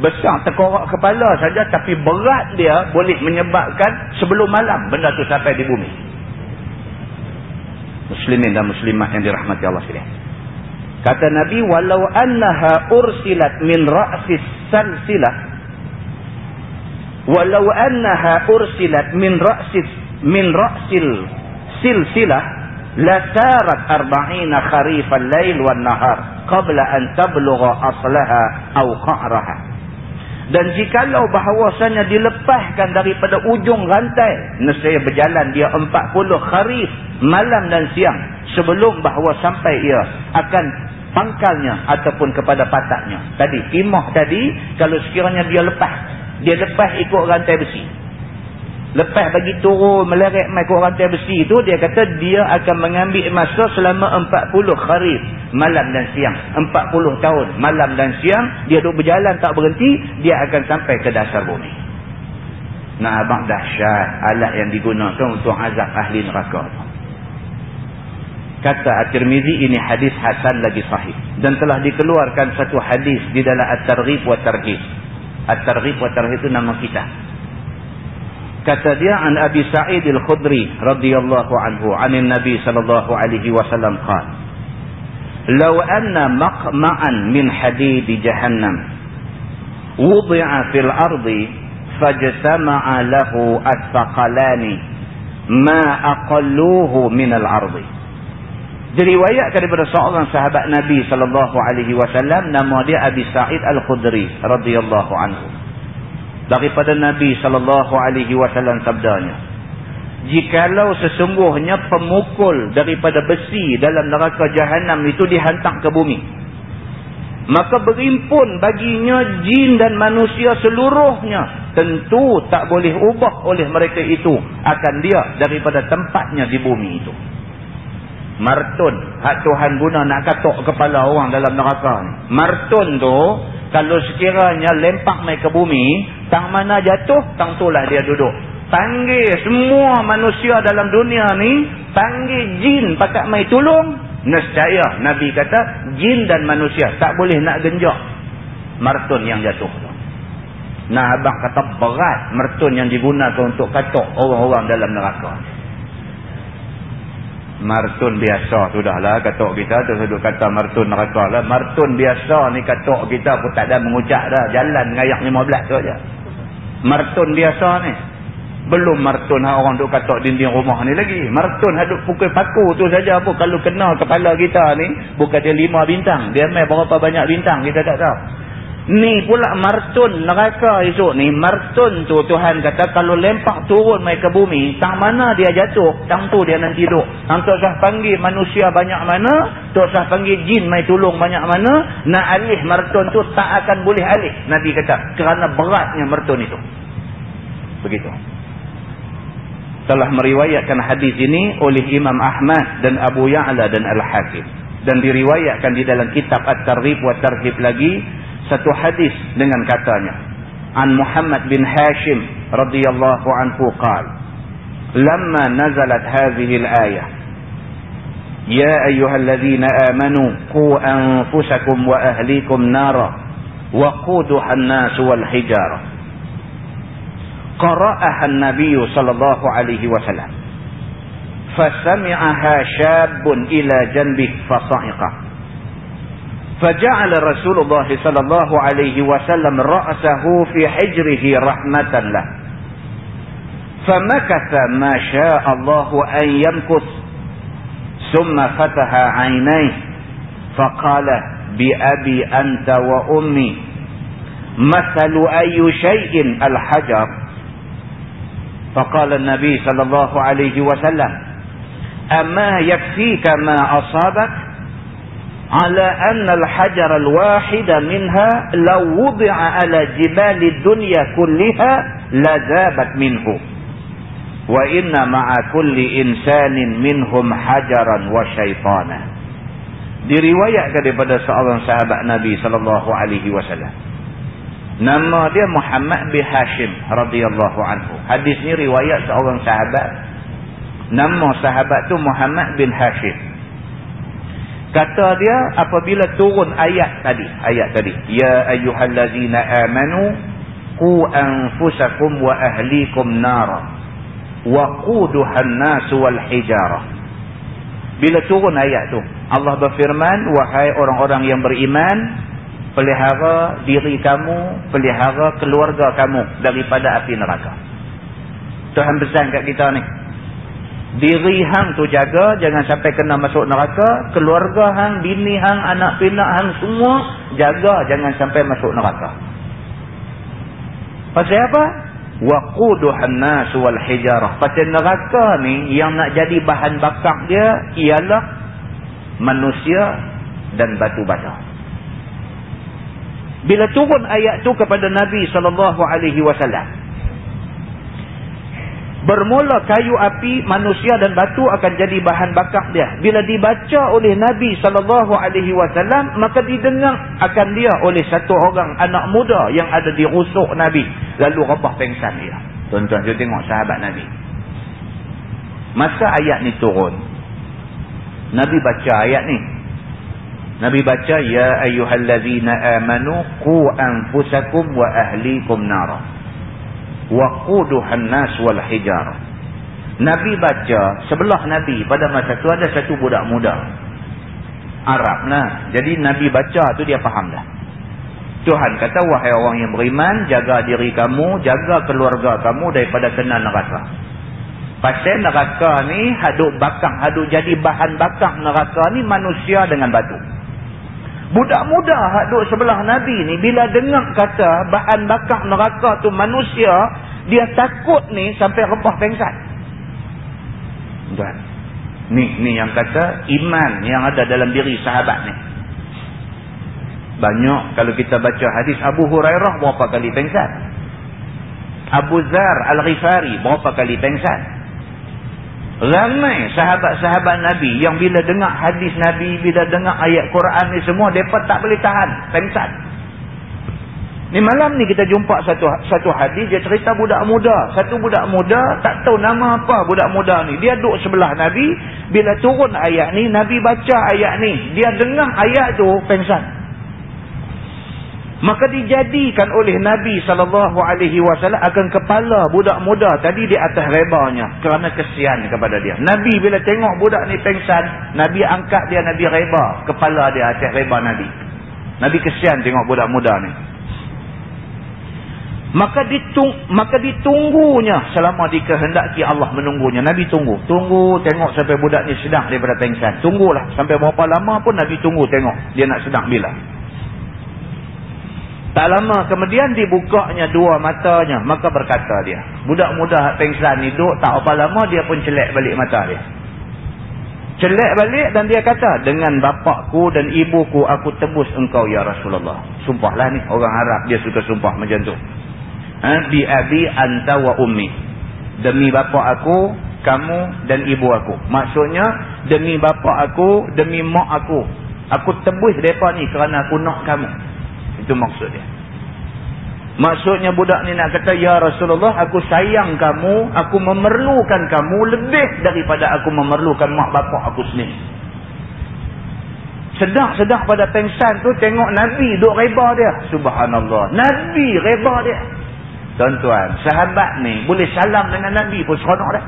Besar terkorak kepala saja tapi berat dia boleh menyebabkan sebelum malam benda tu sampai di bumi. Muslimin dan muslimat yang dirahmati Allah sekalian. Kata Nabi walau annaha ursilat min ra'sis salsilah walau annaha ursilat min ra'sis min ra'sil silsilah la sarat arba'ina kharifal lail wan nahar qabla an tablugha aslaha aw qa'raha. Dan jikalau bahawasanya dilepaskan daripada ujung rantai nescaya berjalan dia 40 kharif malam dan siang sebelum bahawa sampai ia akan pangkalnya ataupun kepada pataknya. Tadi timah tadi kalau sekiranya dia lepas dia lepas ikut rantai besi Lepas bagi turun meleret mai ke rantai besi tu dia kata dia akan mengambil masa selama 40 kharif malam dan siang. 40 tahun malam dan siang dia duduk berjalan tak berhenti dia akan sampai ke dasar bumi. Nah abang dahsyat alat yang digunakan untuk azab ahli neraka. Kata At-Tirmizi ini hadis hasan lagi sahih dan telah dikeluarkan satu hadis di dalam At-Targhib wa Tarhib. At-Targhib wa Tarhib itu nama kita kata dia an Abi Sa'id Al-Khudri radhiyallahu anhu anin Nabi sallallahu alaihi wasallam qala Law anna maqma'an min hadid jahannam wudi'a fil ardi fajtama'a lahu as-saqalani ma aqalluhu min al-ardi Diriwayatkan daripada seorang sahabat Nabi sallallahu alaihi wasallam nama dia Abi Sa'id Al-Khudri radhiyallahu anhu daripada Nabi sallallahu alaihi wasallam sabdanya. Jikalau sesungguhnya pemukul daripada besi dalam neraka jahanam itu dihantar ke bumi maka berimpun baginya jin dan manusia seluruhnya tentu tak boleh ubah oleh mereka itu akan dia daripada tempatnya di bumi itu. Martun hak Tuhan guna nak katok kepala orang dalam neraka martun tu kalau sekiranya lempak mai ke bumi, tang mana jatuh, tang itulah dia duduk. Panggil semua manusia dalam dunia ni, panggil jin pakat mai tolong. Nescaya Nabi kata, jin dan manusia tak boleh nak genjak martun yang jatuh. Nah abang kata berat martun yang digunakan untuk katok orang-orang dalam neraka martun biasa sudahlah katok kita tu sudut kata martun neraka lah martun biasa ni katok kita pun tak ada mengucap dah jalan ngayak 15 tu aja martun biasa ni. Belum martun orang duk katok dinding rumah ni lagi. Martun haduk pukul paku tu saja pun kalau kena kepala kita ni bukan dia lima bintang. Dia main berapa banyak bintang kita tak tahu Ni pula martun neraka esok ni. Martun tu Tuhan kata kalau lempak turun mai ke bumi. Tang mana dia jatuh. Tang tu dia nanti duduk. Tang tu sah panggil manusia banyak mana. Tu sah panggil jin mai tolong banyak mana. Nak alih martun tu tak akan boleh alih. Nabi kata. Kerana beratnya martun itu. Begitu. Telah meriwayatkan hadis ini oleh Imam Ahmad dan Abu Ya'la dan Al-Hakim. Dan diriwayatkan di dalam kitab At-Tarrib wa Tarhib lagi satu hadis dengan katanya an Muhammad bin Hashim radhiyallahu anhu qal lamma nazalat hadhihi al-ayah ya ayyuhalladzina amanu qu anfusakum wa ahlikum nara waquduha an-nas wal hijarah qara'aha an-nabiy sallallahu alaihi wasallam fasami'aha shabun ila janbihi fasa'iqa فجعل رسول الله صلى الله عليه وسلم رأسه في حجره رحمة له. فمكث ما شاء الله أن يمكث ثم فتح عينيه فقال بأبي أنت وأمي مثل أي شيء الحجر؟ فقال النبي صلى الله عليه وسلم أما يكفيك ما أصابك؟ على أن الحجر الواحد منها لو وضع على جبال الدنيا كلها لذابت منه وإن مع كل إنسان منهم حجرا وشيطانا diriwayatkan daripada seorang sahabat Nabi sallallahu alaihi wasallam nama dia Muhammad bin Hashim radhiyallahu anhu hadis ni riwayat seorang sahabat nama sahabat tu Muhammad bin Hashim kata dia apabila turun ayat tadi ayat tadi ya ayyuhallazina amanu qu anfusakum wa ahlikum nara waquduhan nas wal hijarah bila turun ayat tu Allah berfirman wahai orang-orang yang beriman pelihara diri kamu pelihara keluarga kamu daripada api neraka. Tuhan pesan kat kita ni diri hang tu jaga jangan sampai kena masuk neraka. Keluarga hang bini hang anak pinak hang semua jaga jangan sampai masuk neraka. Pasal apa? Waquduhan nas wal hijarah pasal neraka ni yang nak jadi bahan bakar dia ialah manusia dan batu bata bila turun ayat tu kepada Nabi sallallahu alaihi wasallam Bermula kayu api, manusia dan batu akan jadi bahan bakar dia. Bila dibaca oleh Nabi SAW, maka didengar akan dia oleh satu orang anak muda yang ada di rusuk Nabi. Lalu rebah pengsan dia. Tuan-tuan, kita tengok sahabat Nabi. Masa ayat ni turun, Nabi baca ayat ni. Nabi baca, Ya ayuhallazina amanu, ku anfusakum wa ahlikum narah waquduhan nas wal hijarah nabi baca sebelah nabi pada masa tu ada satu budak muda. Arab lah jadi nabi baca tu dia faham dah. Tuhan kata wahai orang yang beriman jaga diri kamu jaga keluarga kamu daripada kena neraka. Pasal neraka ni haduk bakar haduk jadi bahan bakar neraka ni manusia dengan batu Budak muda hak duduk sebelah Nabi ni bila dengar kata bahan bakar neraka tu manusia, dia takut ni sampai rebah pengsan. Dan ni ni yang kata iman yang ada dalam diri sahabat ni. Banyak kalau kita baca hadis Abu Hurairah berapa kali pengsan? Abu Zar Al-Ghifari berapa kali pengsan? Ramai sahabat-sahabat Nabi yang bila dengar hadis Nabi, bila dengar ayat Quran ni semua, mereka tak boleh tahan. Pengsan. Ni malam ni kita jumpa satu satu hadis, dia cerita budak muda. Satu budak muda, tak tahu nama apa budak muda ni. Dia duduk sebelah Nabi, bila turun ayat ni, Nabi baca ayat ni. Dia dengar ayat tu, pengsan. Maka dijadikan oleh Nabi SAW akan kepala budak muda tadi di atas rebanya. Kerana kesian kepada dia. Nabi bila tengok budak ni pengsan. Nabi angkat dia, Nabi reba kepala dia atas reba Nabi. Nabi kesian tengok budak muda ni. Maka ditung maka ditunggunya selama dikehendaki Allah menunggunya. Nabi tunggu. Tunggu tengok sampai budak ni sedang daripada pengsan. Tunggulah. Sampai berapa lama pun Nabi tunggu tengok. Dia nak sedang bila. Tak lama kemudian dibukanya dua matanya. Maka berkata dia. Budak muda pengsan ni duduk tak apa lama dia pun celek balik mata dia. Celek balik dan dia kata. Dengan bapakku dan ibuku aku tebus engkau ya Rasulullah. Sumpahlah ni orang Arab dia suka sumpah macam tu. Ha? Bi abi anta wa ummi. Demi bapak aku, kamu dan ibu aku. Maksudnya demi bapak aku, demi mak aku. Aku tebus mereka ni kerana aku nak kamu. Itu maksud dia. Maksudnya budak ni nak kata, Ya Rasulullah, aku sayang kamu, aku memerlukan kamu lebih daripada aku memerlukan mak bapak aku sendiri. Sedang-sedang pada pengsan tu tengok Nabi duk reba dia. Subhanallah. Nabi reba dia. Tuan-tuan, sahabat ni boleh salam dengan Nabi pun seronok dah.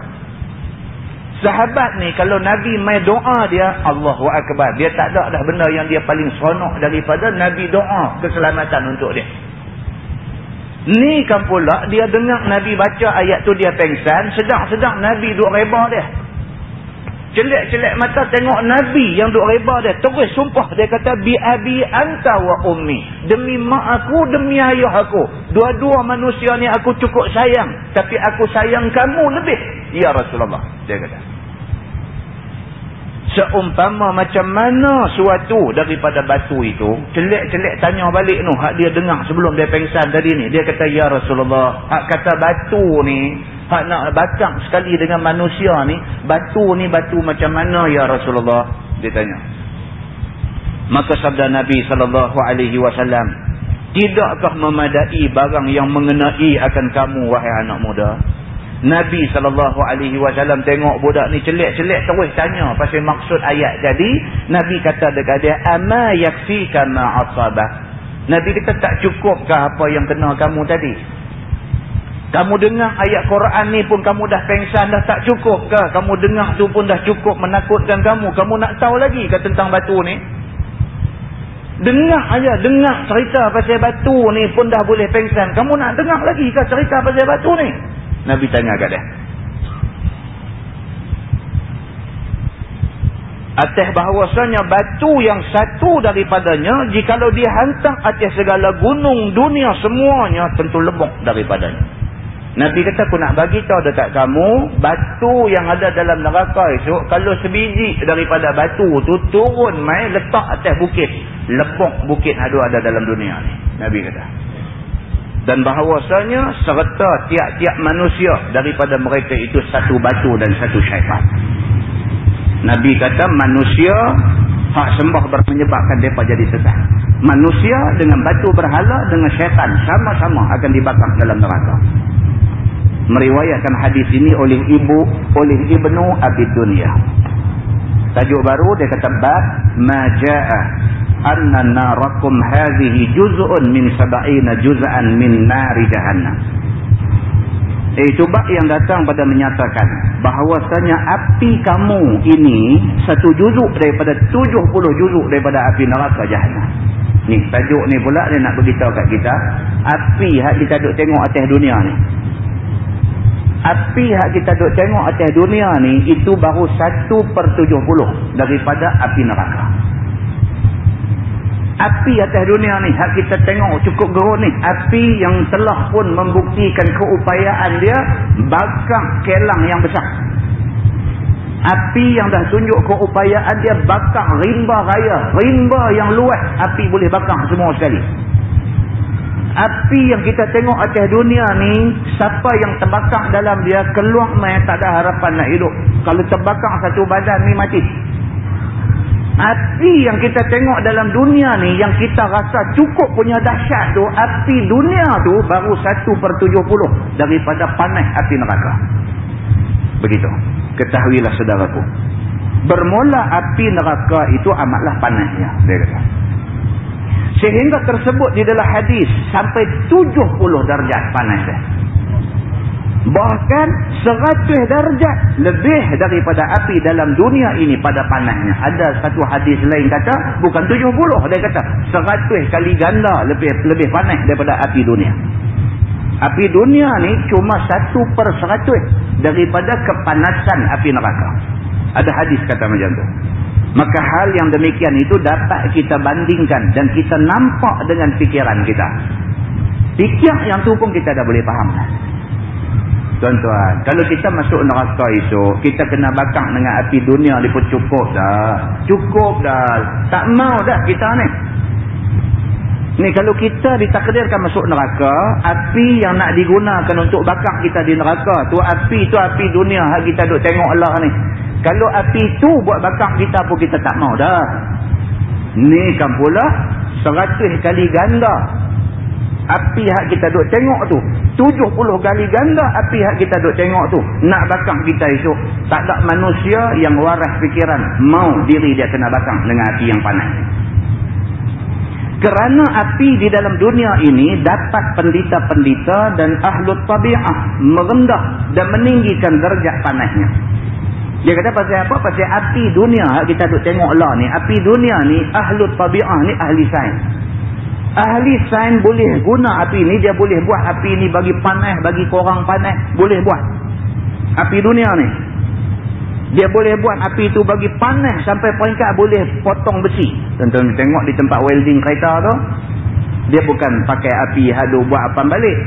Sahabat ni kalau Nabi mai doa dia, Allahu Akbar. Dia tak ada dah benda yang dia paling seronok daripada Nabi doa keselamatan untuk dia. Ni kan pula dia dengar Nabi baca ayat tu dia pengsan, sedang-sedang Nabi duk reba dia. Celek-celek mata tengok Nabi yang duk reba dia. Terus sumpah dia kata bi abi anta wa ummi. Demi mak aku, demi ayah aku. Dua-dua manusia ni aku cukup sayang, tapi aku sayang kamu lebih. Ya Rasulullah, dia kata. Seumpama macam mana suatu daripada batu itu, celek-celek tanya balik tu, hak dia dengar sebelum dia pengsan tadi ni. Dia kata, Ya Rasulullah, hak kata batu ni, hak nak bakang sekali dengan manusia ni, batu ni batu macam mana Ya Rasulullah? Dia tanya. Maka sabda Nabi SAW, Tidakkah memadai barang yang mengenai akan kamu, wahai anak muda? Nabi SAW tengok budak ni celik-celik terus tanya pasal maksud ayat jadi Nabi kata dekat dia ama yakfika ma asabah Nabi kata tak cukupkah apa yang kena kamu tadi kamu dengar ayat Quran ni pun kamu dah pengsan dah tak cukupkah kamu dengar tu pun dah cukup menakutkan kamu. Kamu nak tahu lagi ke tentang batu ni? Dengar aja dengar cerita pasal batu ni pun dah boleh pengsan. Kamu nak dengar lagi ke cerita pasal batu ni? Nabi tanya kat dia. Atas bahawasanya batu yang satu daripadanya, jikalau dihantar atas segala gunung dunia semuanya, tentu lebok daripadanya. Nabi kata, aku nak bagi tahu dekat kamu, batu yang ada dalam neraka itu, kalau sebiji daripada batu tu turun mai letak atas bukit, lebok bukit ada ada dalam dunia ni. Nabi kata dan bahawasanya serta tiap-tiap manusia daripada mereka itu satu batu dan satu syaitan. Nabi kata manusia hak sembah menyebabkan mereka jadi sesat. Manusia dengan batu berhala dengan syaitan sama-sama akan dibakar dalam neraka. Meriwayatkan hadis ini oleh ibu oleh Ibnu Abi Dunya. Tajuk baru dia kata bab majaa anna narakum hadhihi juz'un min sab'ina juz'an min nari jahannam. Itu bab yang datang pada menyatakan bahawasanya api kamu ini satu juzuk daripada 70 juzuk daripada api neraka jahannam. Ni tajuk ni pula dia nak beritahu kat kita, api hak kita duk tengok atas dunia ni. Api hak kita duk tengok atas dunia ni itu baru 1 per 70 daripada api neraka. Api atas dunia ni hak kita tengok cukup gerun ni. Api yang telah pun membuktikan keupayaan dia bakar kelang yang besar. Api yang dah tunjuk keupayaan dia bakar rimba raya rimba yang luas api boleh bakar semua sekali api yang kita tengok atas dunia ni siapa yang terbakar dalam dia keluar mai tak ada harapan nak hidup kalau terbakar satu badan ni mati Api yang kita tengok dalam dunia ni yang kita rasa cukup punya dahsyat tu, api dunia tu baru 1 per 70 daripada panas api neraka. Begitu. Ketahuilah saudaraku. Bermula api neraka itu amatlah panasnya. Dia kata. Sehingga tersebut di dalam hadis sampai 70 darjah panasnya. Bahkan seratus darjat lebih daripada api dalam dunia ini pada panasnya. Ada satu hadis lain kata, bukan tujuh puluh. Dia kata, seratus kali ganda lebih lebih panas daripada api dunia. Api dunia ni cuma satu per seratus daripada kepanasan api neraka. Ada hadis kata macam tu. Maka hal yang demikian itu dapat kita bandingkan dan kita nampak dengan fikiran kita. Fikir yang tu pun kita dah boleh faham. Tuan-tuan, kalau kita masuk neraka itu, kita kena bakar dengan api dunia ni pun cukup dah. Cukup dah. Tak mau dah kita ni. Ni kalau kita ditakdirkan masuk neraka, api yang nak digunakan untuk bakar kita di neraka, tu api tu api dunia yang kita duk tengok Allah ni. Kalau api tu buat bakar kita pun kita tak mau dah. Ni kan pula seratus kali ganda. Api hak kita duk tengok tu. 70 kali ganda api hak kita duk tengok tu. Nak bakar kita esok tak ada manusia yang waras fikiran mau diri dia kena bakar dengan api yang panas. Kerana api di dalam dunia ini dapat pendita-pendita dan ahlu tabi'ah merendah dan meninggikan derajat panasnya dia kata pasal apa? Pasal api dunia kita duk tengok lah ni. Api dunia ni ahlu tabi'ah ni ahli sains. Ahli sains boleh guna api ni. Dia boleh buat api ni bagi panas, bagi korang panas. Boleh buat. Api dunia ni. Dia boleh buat api tu bagi panas sampai peringkat boleh potong besi. Tonton tengok di tempat welding kereta tu. Dia bukan pakai api hadu buat apa balik.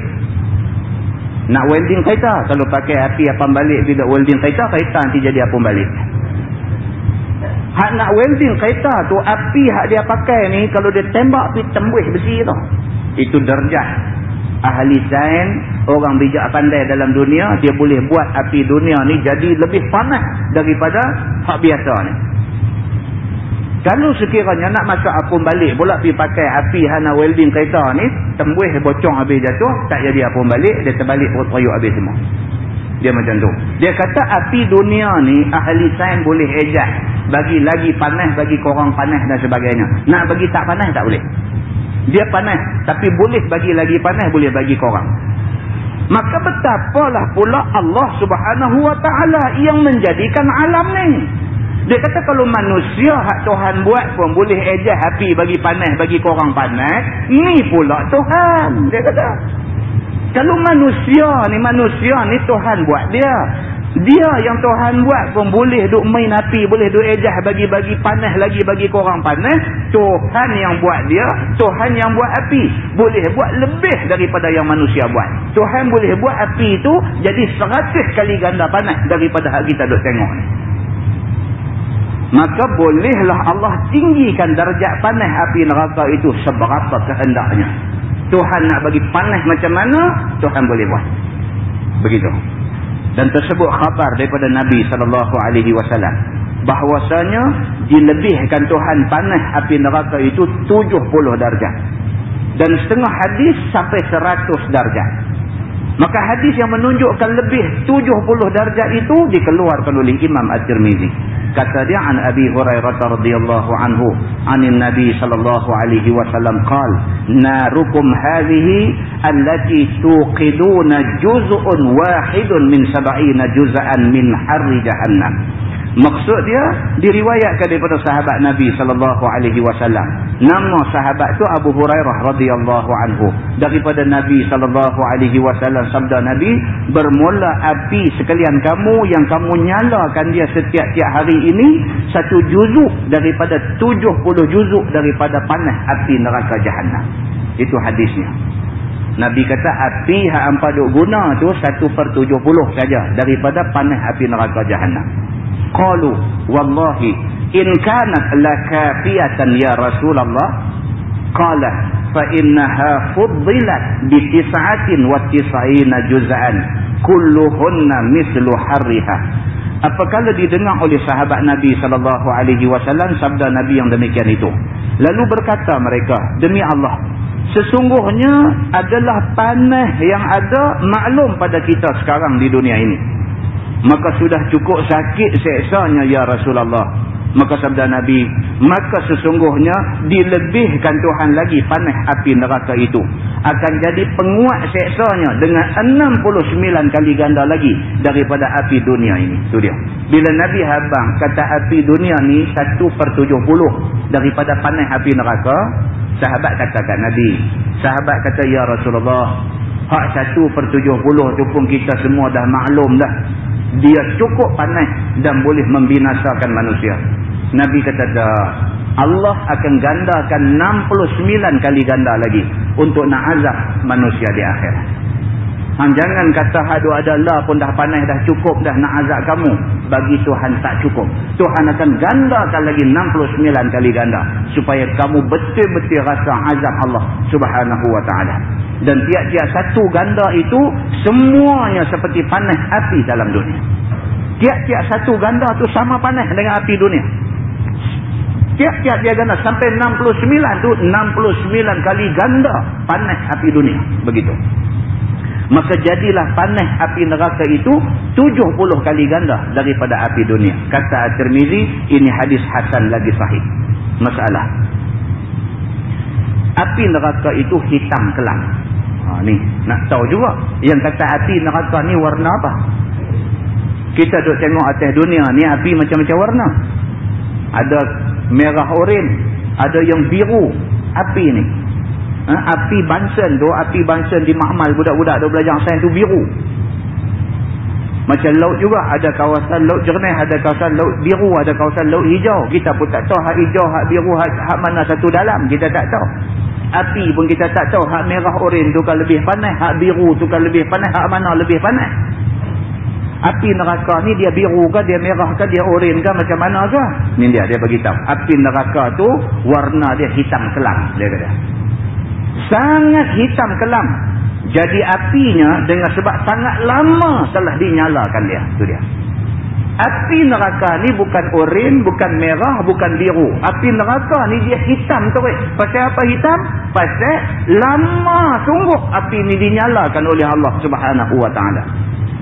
Nak welding kereta. Kalau pakai api apa balik tidak welding kereta, kereta nanti jadi apa balik. Hak nak welding kereta tu, api hak dia pakai ni, kalau dia tembak, pergi tembus besi tu. Itu derjah. Ahli sain, orang bijak pandai dalam dunia, dia boleh buat api dunia ni jadi lebih panas daripada hak biasa ni. Kalau sekiranya nak masuk apun balik, pula pergi pakai api hana welding kereta ni, tembus bocong habis jatuh, tak jadi apun balik, dia terbalik perut perut habis semua. Dia macam tu. Dia kata api dunia ni, ahli sains boleh ejak. Bagi lagi panas, bagi korang panas dan sebagainya. Nak bagi tak panas, tak boleh. Dia panas, tapi boleh bagi lagi panas, boleh bagi korang. Maka betapalah pula Allah subhanahu wa ta'ala yang menjadikan alam ni. Dia kata kalau manusia hak Tuhan buat pun boleh ejah api bagi panas, bagi korang panas. Ni pula Tuhan. Dia kata. Kalau manusia ni, manusia ni Tuhan buat dia. Dia yang Tuhan buat pun boleh duk main api, boleh duk ejah bagi-bagi panas lagi bagi korang panas. Tuhan yang buat dia, Tuhan yang buat api. Boleh buat lebih daripada yang manusia buat. Tuhan boleh buat api itu jadi seratus kali ganda panas daripada hak kita duk tengok ni maka bolehlah Allah tinggikan darjat panas api neraka itu seberapa kehendaknya. Tuhan nak bagi panas macam mana, Tuhan boleh buat. Begitu. Dan tersebut khabar daripada Nabi SAW. Bahawasanya dilebihkan Tuhan panas api neraka itu 70 darjat. Dan setengah hadis sampai 100 darjat. Maka hadis yang menunjukkan lebih 70 darjat itu dikeluarkan oleh Imam At-Tirmizi. Kata dia an Abi Hurairah radhiyallahu anhu, anin Nabi sallallahu alaihi wasallam qaal, "Narukum hadhihi allati tuqiduna juz'un wahidun min sab'ina juz'an min harri jahannam." Maksud dia diriwayatkan daripada sahabat Nabi sallallahu alaihi wasallam. Nama sahabat tu Abu Hurairah radhiyallahu anhu. Daripada Nabi sallallahu alaihi wasallam sabda Nabi, bermula api sekalian kamu yang kamu nyalakan dia setiap-tiap hari ini satu juzuk daripada 70 juzuk daripada panas api neraka jahanam. Itu hadisnya. Nabi kata api yang hampa duk guna tu 1 per 70 saja daripada panas api neraka jahanam qalu wallahi in kanat lakafiyatan ya rasulullah? Qala fa innaha fuddilat bi tis'atin wa tis'ina juz'an kulluhunna mislu harriha. Apakala didengar oleh sahabat Nabi sallallahu alaihi wasallam sabda Nabi yang demikian itu. Lalu berkata mereka demi Allah sesungguhnya adalah panah yang ada maklum pada kita sekarang di dunia ini maka sudah cukup sakit seksanya ya Rasulullah. Maka sabda Nabi maka sesungguhnya dilebihkan Tuhan lagi panas api neraka itu. Akan jadi penguat seksanya dengan 69 kali ganda lagi daripada api dunia ini. Itu dia. Bila Nabi habang kata api dunia ni 1 per 70 daripada panas api neraka sahabat kata kat Nabi sahabat kata ya Rasulullah hak 1 per 70 tu pun kita semua dah maklum dah dia cukup panas dan boleh membinasakan manusia. Nabi kata. Allah akan gandakan 69 kali ganda lagi untuk nak azab manusia di akhirat. Han, jangan kata hadu adalah pun dah panas dah cukup dah nak azab kamu. Bagi Tuhan tak cukup. Tuhan akan gandakan lagi 69 kali ganda. Supaya kamu betul-betul rasa azab Allah subhanahu wa ta'ala. Dan tiap-tiap satu ganda itu semuanya seperti panas api dalam dunia. Tiap-tiap satu ganda itu sama panas dengan api dunia. Tiap-tiap dia ganda sampai 69 tu 69 kali ganda panas api dunia. Begitu. Maka jadilah panas api neraka itu 70 kali ganda daripada api dunia. Kata At-Tirmizi, ini hadis Hasan lagi sahih. Masalah. Api neraka itu hitam kelam. Ha, ni, nak tahu juga. Yang kata api neraka ni warna apa? Kita duduk tengok atas dunia ni api macam-macam warna. Ada merah oren, ada yang biru api ni. Ha? Api bansen tu, api bansen di makmal budak-budak tu belajar sains tu biru. Macam laut juga, ada kawasan laut jernih, ada kawasan laut biru, ada kawasan laut hijau. Kita pun tak tahu hak hijau, hak biru, hak, hak mana satu dalam. Kita tak tahu. Api pun kita tak tahu hak merah oren tu kan lebih panas, hak biru tu kan lebih panas, hak mana lebih panas. Api neraka ni dia biru ke, dia merah ke, dia oren ke, macam mana ke? Ni dia, dia beritahu. Api neraka tu warna dia hitam kelam. Dia kata. Sangat hitam kelam. Jadi apinya dengan sebab sangat lama telah dinyalakan dia. Itu dia. Api neraka ni bukan oren, bukan merah, bukan biru. Api neraka ni dia hitam terus. Pasal apa hitam? Pasal lama sungguh api ni dinyalakan oleh Allah subhanahu wa ta'ala.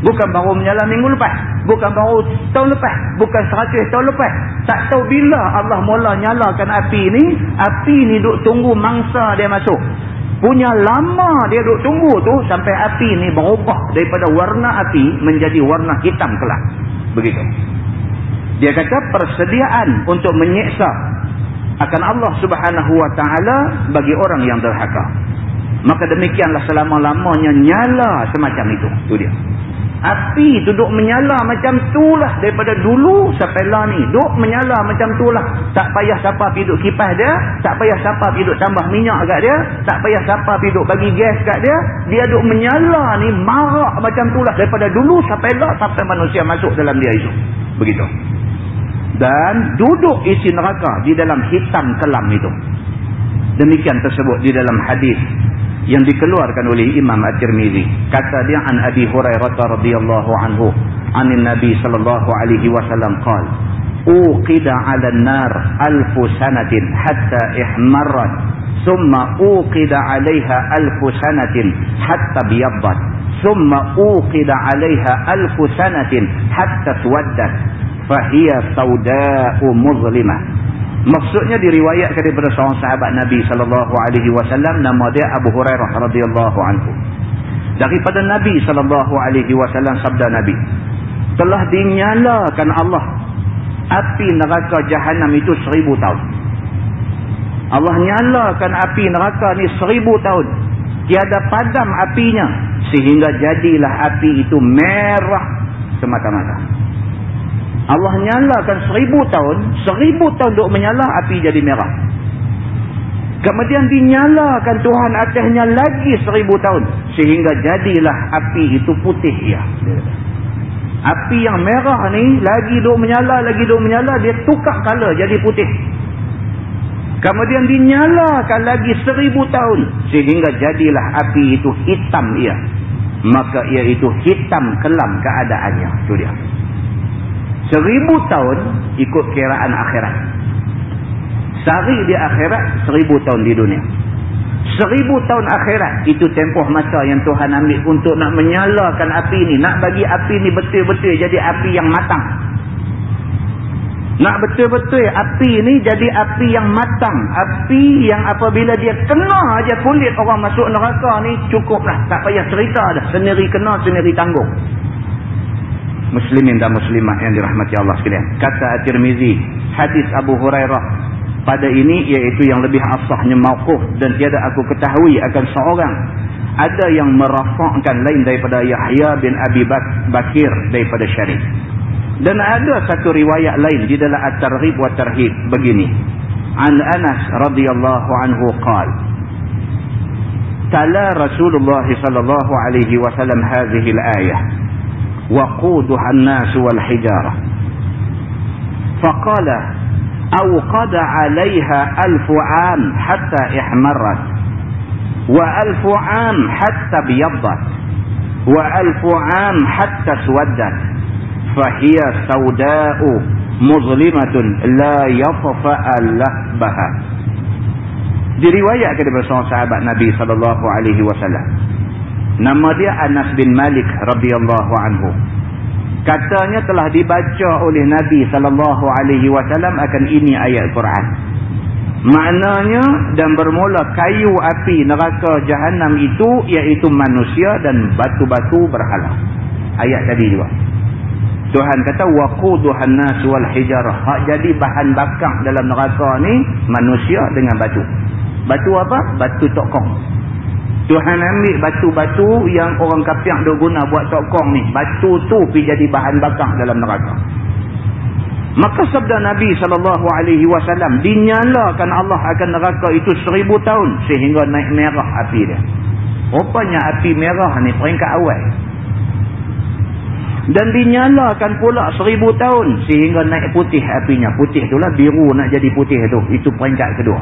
Bukan baru menyala minggu lepas. Bukan baru tahun lepas. Bukan seratus tahun lepas. Tak tahu bila Allah mula nyalakan api ni. Api ni duk tunggu mangsa dia masuk. Punya lama dia duk tunggu tu. Sampai api ni berubah daripada warna api menjadi warna hitam kelak. Begitu. Dia kata persediaan untuk menyeksa akan Allah subhanahu wa ta'ala bagi orang yang derhaka. Maka demikianlah selama-lamanya nyala semacam itu. Itu dia. Api tu duk menyala macam tu lah daripada dulu sampai lah ni. Duk menyala macam tu lah. Tak payah siapa pergi duk kipas dia. Tak payah siapa pergi duk tambah minyak kat dia. Tak payah siapa pergi duk bagi gas kat dia. Dia duk menyala ni marak macam tu lah. Daripada dulu sampai lah sampai manusia masuk dalam dia itu. Begitu. Dan duduk isi neraka di dalam hitam kelam itu. Demikian tersebut di dalam hadis yang dikeluarkan oleh Imam At-Tirmizi. Kata dia an Abi Hurairah radhiyallahu anhu, anin Nabi sallallahu alaihi wasallam qala: "Uqida 'ala an-nar alf sanatin hatta ihmarrat, thumma uqida 'alayha alf sanatin hatta biyaddat, thumma uqida 'alayha alf sanatin hatta tawaddat, fahiya sawda'u muzlimah." Maksudnya diriwayatkan daripada seorang sahabat Nabi sallallahu alaihi wasallam nama dia Abu Hurairah radhiyallahu anhu. Daripada Nabi sallallahu alaihi wasallam sabda Nabi, telah dinyalakan Allah api neraka jahanam itu seribu tahun. Allah nyalakan api neraka ni seribu tahun. Tiada padam apinya sehingga jadilah api itu merah semata-mata. Allah nyalakan seribu tahun, seribu tahun duk menyala, api jadi merah. Kemudian dinyalakan Tuhan atasnya lagi seribu tahun. Sehingga jadilah api itu putih. Ya. Api yang merah ni, lagi duk menyala, lagi duk menyala, dia tukar color jadi putih. Kemudian dinyalakan lagi seribu tahun. Sehingga jadilah api itu hitam ia. Maka ia itu hitam kelam keadaannya. Itu dia. Seribu tahun ikut kiraan akhirat. Sehari di akhirat, seribu tahun di dunia. Seribu tahun akhirat, itu tempoh masa yang Tuhan ambil untuk nak menyalakan api ini. Nak bagi api ini betul-betul jadi api yang matang. Nak betul-betul api ini jadi api yang matang. Api yang apabila dia kena aja kulit orang masuk neraka ni cukuplah. Tak payah cerita dah. Sendiri kena, sendiri tanggung muslimin dan muslimat yang dirahmati Allah sekalian. Kata At-Tirmizi, hadis Abu Hurairah pada ini iaitu yang lebih asahnya mauquf dan tiada aku ketahui akan seorang ada yang merafakkan lain daripada Yahya bin Abi Bakir daripada Syarif. Dan ada satu riwayat lain di dalam At-Targhib wa Tarhib begini. An Anas radhiyallahu anhu qala Tala Rasulullah sallallahu alaihi wasallam hadhihi al-ayah وقودها الناس والحجارة. فقال أوقد عليها ألف عام حتى احمرت وألف عام حتى ابيضت وألف عام حتى اسودت. فهي سوداء مظلمة لا يطفأ لهبها di رواية kepada bersama sahabat Nabi sallallahu alaihi wasallam. Nama dia Anas bin Malik radhiyallahu anhu katanya telah dibaca oleh Nabi sallallahu alaihi wasallam akan ini ayat Quran maknanya dan bermula kayu api neraka jahanam itu iaitu manusia dan batu-batu berhala ayat tadi juga Tuhan kata waquduhan nas wal hijarah. Hak jadi bahan bakar dalam neraka ni manusia dengan batu. Batu apa? Batu tokong. Tuhan ambil batu-batu yang orang kafir dah guna buat tokong ni. Batu tu pergi jadi bahan bakar dalam neraka. Maka sabda Nabi SAW dinyalakan Allah akan neraka itu seribu tahun sehingga naik merah api dia. Rupanya api merah ni peringkat awal dan dinyalakan pula seribu tahun sehingga naik putih apinya putih itulah biru nak jadi putih tu itu peringkat kedua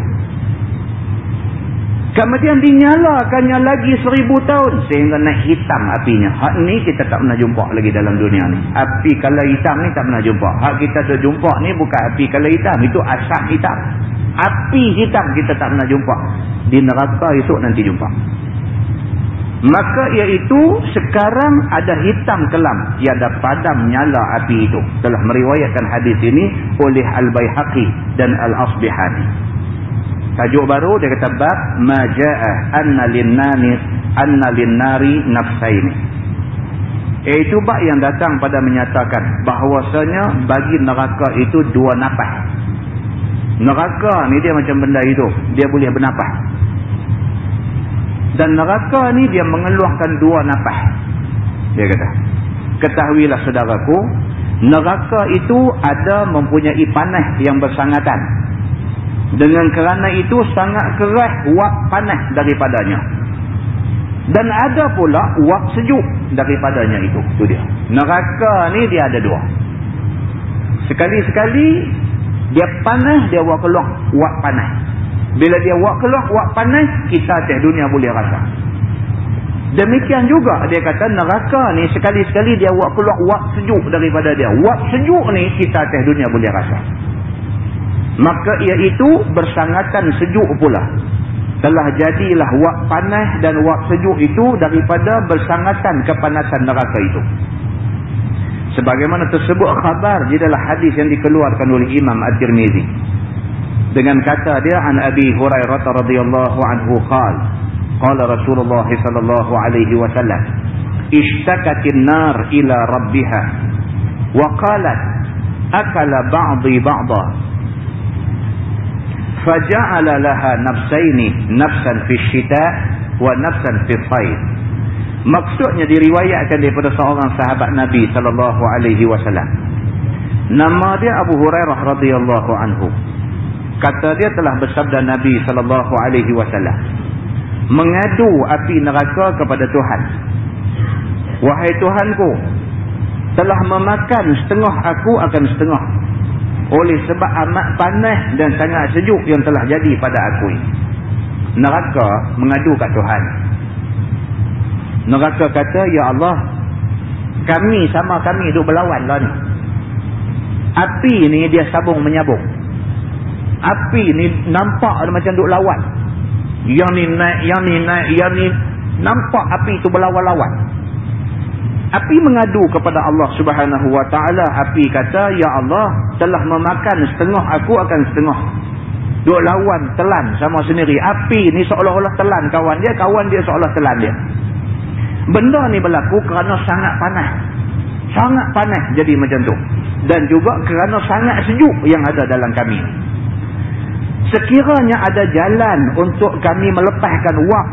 kemudian dinyalakannya lagi seribu tahun. Sehingga naik hitam apinya. Hak ni kita tak pernah jumpa lagi dalam dunia ni. Api kalau hitam ni tak pernah jumpa. Hak kita tu jumpa ni bukan api kalau hitam. Itu asap hitam. Api hitam kita tak pernah jumpa. Di neraka itu nanti jumpa. Maka iaitu sekarang ada hitam kelam. Yang ada padam nyala api itu. Telah meriwayatkan hadis ini oleh Al-Bayhaqi dan Al-Asbihani tajuk baru dia kata bab maja'ah anna linnani anna linnari nafsaini iaitu bab yang datang pada menyatakan bahawasanya bagi neraka itu dua napas neraka ni dia macam benda itu dia boleh bernapas dan neraka ni dia mengeluarkan dua nafas. Dia kata. Ketahuilah saudaraku. Neraka itu ada mempunyai panas yang bersangatan. Dengan kerana itu sangat keras wak panas daripadanya. Dan ada pula wak sejuk daripadanya itu. Itu dia. Neraka ni dia ada dua. Sekali-sekali dia panas dia wak keluar wak panas. Bila dia wak keluar, wak panas, kita atas dunia boleh rasa. Demikian juga dia kata neraka ni sekali-sekali dia wak keluar wak sejuk daripada dia. Wak sejuk ni kita atas dunia boleh rasa. Maka iaitu bersangatan sejuk pula. Telah jadilah wak panas dan wak sejuk itu daripada bersangatan kepanasan neraka itu. Sebagaimana tersebut khabar di dalam hadis yang dikeluarkan oleh Imam At-Tirmizi dengan kata dia an Abi Hurairah radhiyallahu anhu qal qala Rasulullah sallallahu alaihi wasallam ishtakatin nar ila rabbiha wa qalat akala ba'dhi ba'dha faja'ala laha nafsaini nafsan fi syita' wa nafsan fi sayf maksudnya diriwayatkan daripada seorang sahabat Nabi sallallahu alaihi wasallam. Nama dia Abu Hurairah radhiyallahu anhu. Kata dia telah bersabda Nabi sallallahu alaihi wasallam mengadu api neraka kepada Tuhan. Wahai Tuhanku telah memakan setengah aku akan setengah oleh sebab amat panas dan sangat sejuk yang telah jadi pada aku neraka mengadu kat Tuhan. Neraka kata ya Allah kami sama kami duk berlawan lah ni. Api ni dia sabung menyabung api ni nampak macam duk lawan. Yang ni naik yang ni naik yang ni nampak api tu berlawan-lawan api mengadu kepada Allah subhanahu wa ta'ala. Api kata ya Allah telah memakan setengah aku akan setengah. Duk lawan telan sama sendiri. Api ni seolah-olah telan kawan dia kawan dia seolah telan dia. Benda ni berlaku kerana sangat panas. Sangat panas jadi macam tu. Dan juga kerana sangat sejuk yang ada dalam kami. Sekiranya ada jalan untuk kami melepaskan wak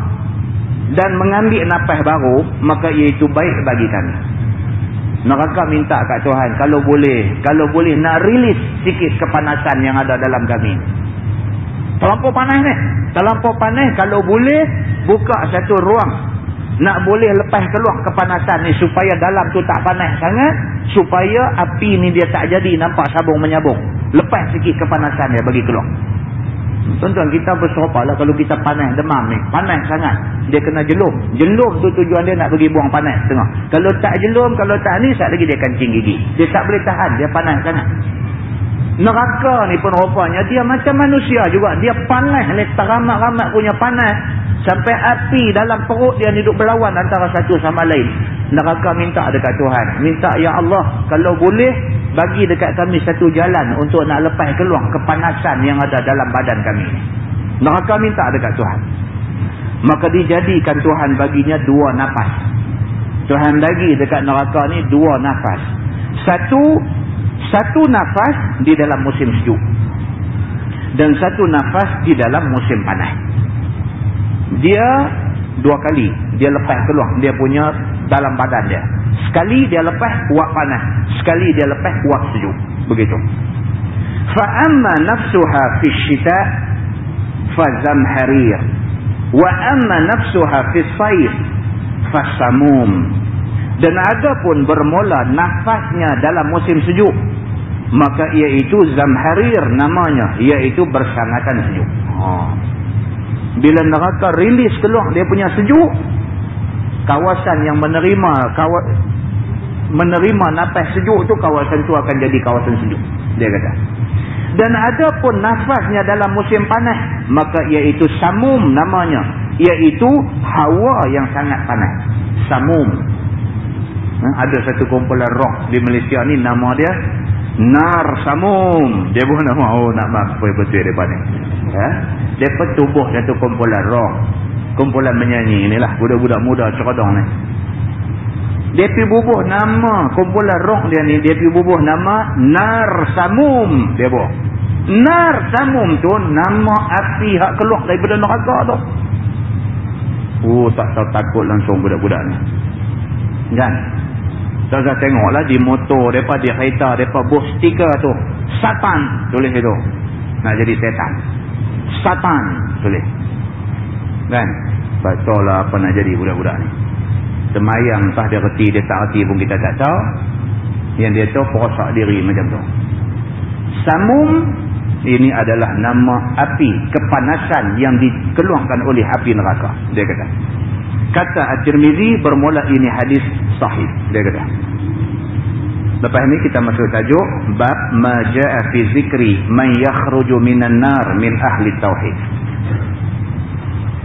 dan mengambil nafas baru maka iaitu baik bagi kami. Neraka minta kat Tuhan kalau boleh kalau boleh nak rilis sikit kepanasan yang ada dalam kami. Terlampau panas ni. Terlampau panas kalau boleh buka satu ruang. Nak boleh lepas keluar kepanasan ni supaya dalam tu tak panas sangat supaya api ni dia tak jadi nampak sabung menyabung. Lepas sikit kepanasan dia bagi keluar Tuan-tuan kita berserupa lah kalau kita panas demam ni. Panas sangat. Dia kena jelum. Jelum tu tujuan dia nak pergi buang panas tengah. Kalau tak jelum, kalau tak ni, saat lagi dia kencing gigi. Dia tak boleh tahan. Dia panas sangat. Neraka ni pun rupanya dia macam manusia juga. Dia panas ni teramat-ramat punya panas. Sampai api dalam perut dia ni duduk berlawan antara satu sama lain. Neraka minta dekat Tuhan. Minta, Ya Allah, kalau boleh bagi dekat kami satu jalan untuk nak lepas keluar kepanasan yang ada dalam badan kami. Neraka minta dekat Tuhan. Maka dijadikan Tuhan baginya dua nafas. Tuhan bagi dekat neraka ni dua nafas. Satu satu nafas di dalam musim sejuk. Dan satu nafas di dalam musim panas. Dia dua kali. Dia lepas keluar. Dia punya dalam badan dia. Sekali dia lepas uap panas. Sekali dia lepas uap sejuk. Begitu. Fa'amma nafsuha fi syita' fazam harir. Wa'amma nafsuha fi sayf fasamum. Dan ada pun bermula nafasnya dalam musim sejuk maka iaitu zamharir namanya iaitu bersangatan sejuk ha. bila neraka rilis keluar dia punya sejuk kawasan yang menerima menerima nafas sejuk tu kawasan tu akan jadi kawasan sejuk dia kata dan ada pun nafasnya dalam musim panas maka iaitu samum namanya iaitu hawa yang sangat panas samum ha? ada satu kumpulan roh di Malaysia ni nama dia Nar Samum. Dia pun nak mahu nak mampu betul depan ni. Ya? Dia tubuh satu kumpulan roh. Kumpulan menyanyi inilah budak-budak muda cerodong ni. Dia pergi bubuh nama kumpulan roh dia ni. Dia pergi bubuh nama Nar Samum. Dia bubuh. Nar Samum tu nama api hak keluar daripada neraka tu. Oh tak tahu takut langsung budak-budak ni. Kan? Tuan-tuan tengoklah di motor mereka, di kereta mereka, buh stiker tu. Satan tulis itu. Nak jadi setan. Satan tulis. Kan? Lah apa nak jadi budak-budak ni. Semayang entah dia reti, dia tak reti pun kita tak tahu. Yang dia tahu perosak diri macam tu. Samum ini adalah nama api kepanasan yang dikeluarkan oleh api neraka. Dia kata. Kata At-Tirmizi bermula ini hadis sahih. Dia kata. Lepas ini kita masuk tajuk bab ma jaa fi zikri man yakhruju minan nar min ahli tauhid.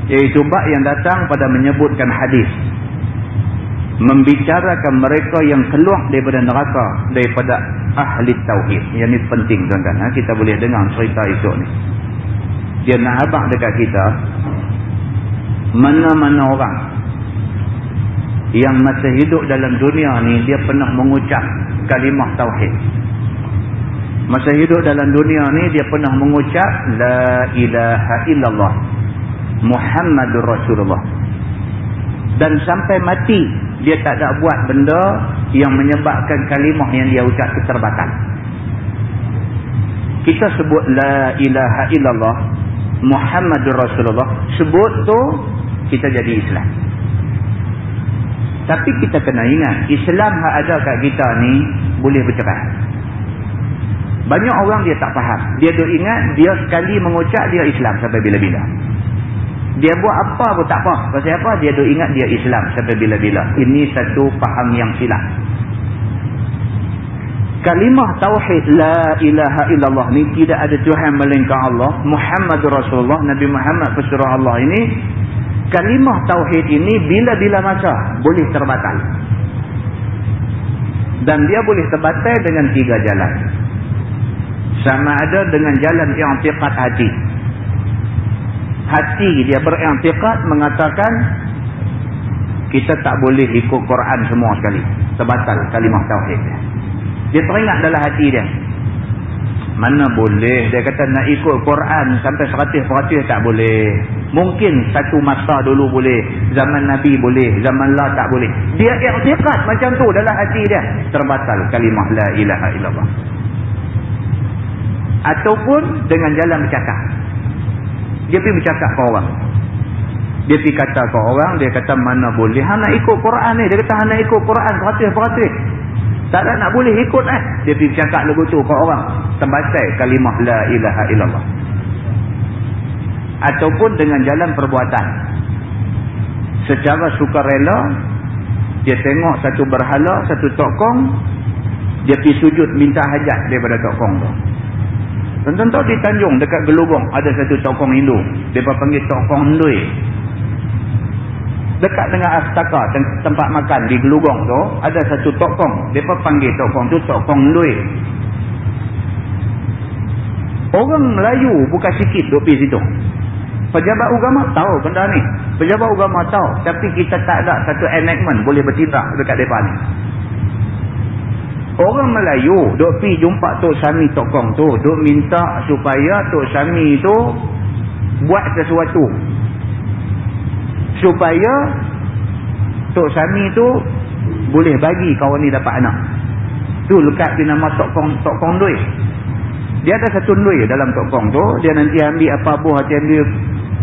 Iaitu bab yang datang pada menyebutkan hadis membicarakan mereka yang keluar daripada neraka daripada ahli tauhid. Yang ini penting tuan-tuan. Ha? Kita boleh dengar cerita esok ni. Dia nak habaq dekat kita mana-mana orang yang masih hidup dalam dunia ni dia pernah mengucap kalimah tauhid masa hidup dalam dunia ni dia pernah mengucap la ilaha illallah muhammadur rasulullah dan sampai mati dia tak ada buat benda yang menyebabkan kalimah yang dia ucap itu terbatal kita sebut la ilaha illallah muhammadur rasulullah sebut tu kita jadi Islam. Tapi kita kena ingat, Islam yang ada kat kita ni boleh bercerai. Banyak orang dia tak faham. Dia duk ingat, dia sekali mengucap dia Islam sampai bila-bila. Dia buat apa pun tak apa. Pasal apa? Dia duk ingat dia Islam sampai bila-bila. Ini satu faham yang silap. Kalimah Tauhid La ilaha illallah ni tidak ada Tuhan melainkan Allah. Muhammad Rasulullah, Nabi Muhammad pesuruh Allah ini kalimah tauhid ini bila-bila masa boleh terbatal. Dan dia boleh terbatal dengan tiga jalan. Sama ada dengan jalan i'tiqad hati. Hati dia beri'tiqad mengatakan kita tak boleh ikut Quran semua sekali. Terbatal kalimah tauhid. Dia teringat dalam hati dia. Mana boleh. Dia kata nak ikut Quran sampai seratus-peratus tak boleh. Mungkin satu masa dulu boleh. Zaman Nabi boleh. Zaman Allah tak boleh. Dia iktiqat macam tu dalam hati dia. Terbatal kalimah la ilaha illallah. Ataupun dengan jalan bercakap. Dia pergi bercakap ke orang. Dia pergi kata ke orang. Dia kata mana boleh. Ha nak ikut Quran ni. Dia kata ha nak ikut Quran seratus-peratus. Tak ada nak boleh ikut eh. Dia pergi cakap lagu tu ke orang. Tembatai kalimah la ilaha illallah. Ataupun dengan jalan perbuatan. Secara sukarela. Dia tengok satu berhala, satu tokong. Dia pergi sujud minta hajat daripada tokong tu. Tahu di Tanjung dekat Gelugong ada satu tokong Hindu. Dia panggil tokong Ndui. Dekat dengan Astaka tempat makan di Gelugong tu ada satu tokong. Dia panggil tokong tu tokong Ndui. Orang Melayu bukan sikit duk pergi situ. Pejabat agama tahu benda ni. Pejabat agama tahu. Tapi kita tak ada satu enactment boleh bertindak dekat mereka ni. Orang Melayu duk pergi jumpa Tok Sami Tokong tu. Duk minta supaya Tok Sami tu buat sesuatu. Supaya Tok Sami tu boleh bagi kawan ni dapat anak. Tu lekat di nama Tokong, Tokong Dui. Dia ada satu nui dalam Tokong tu. Dia nanti ambil apa buah hati ambil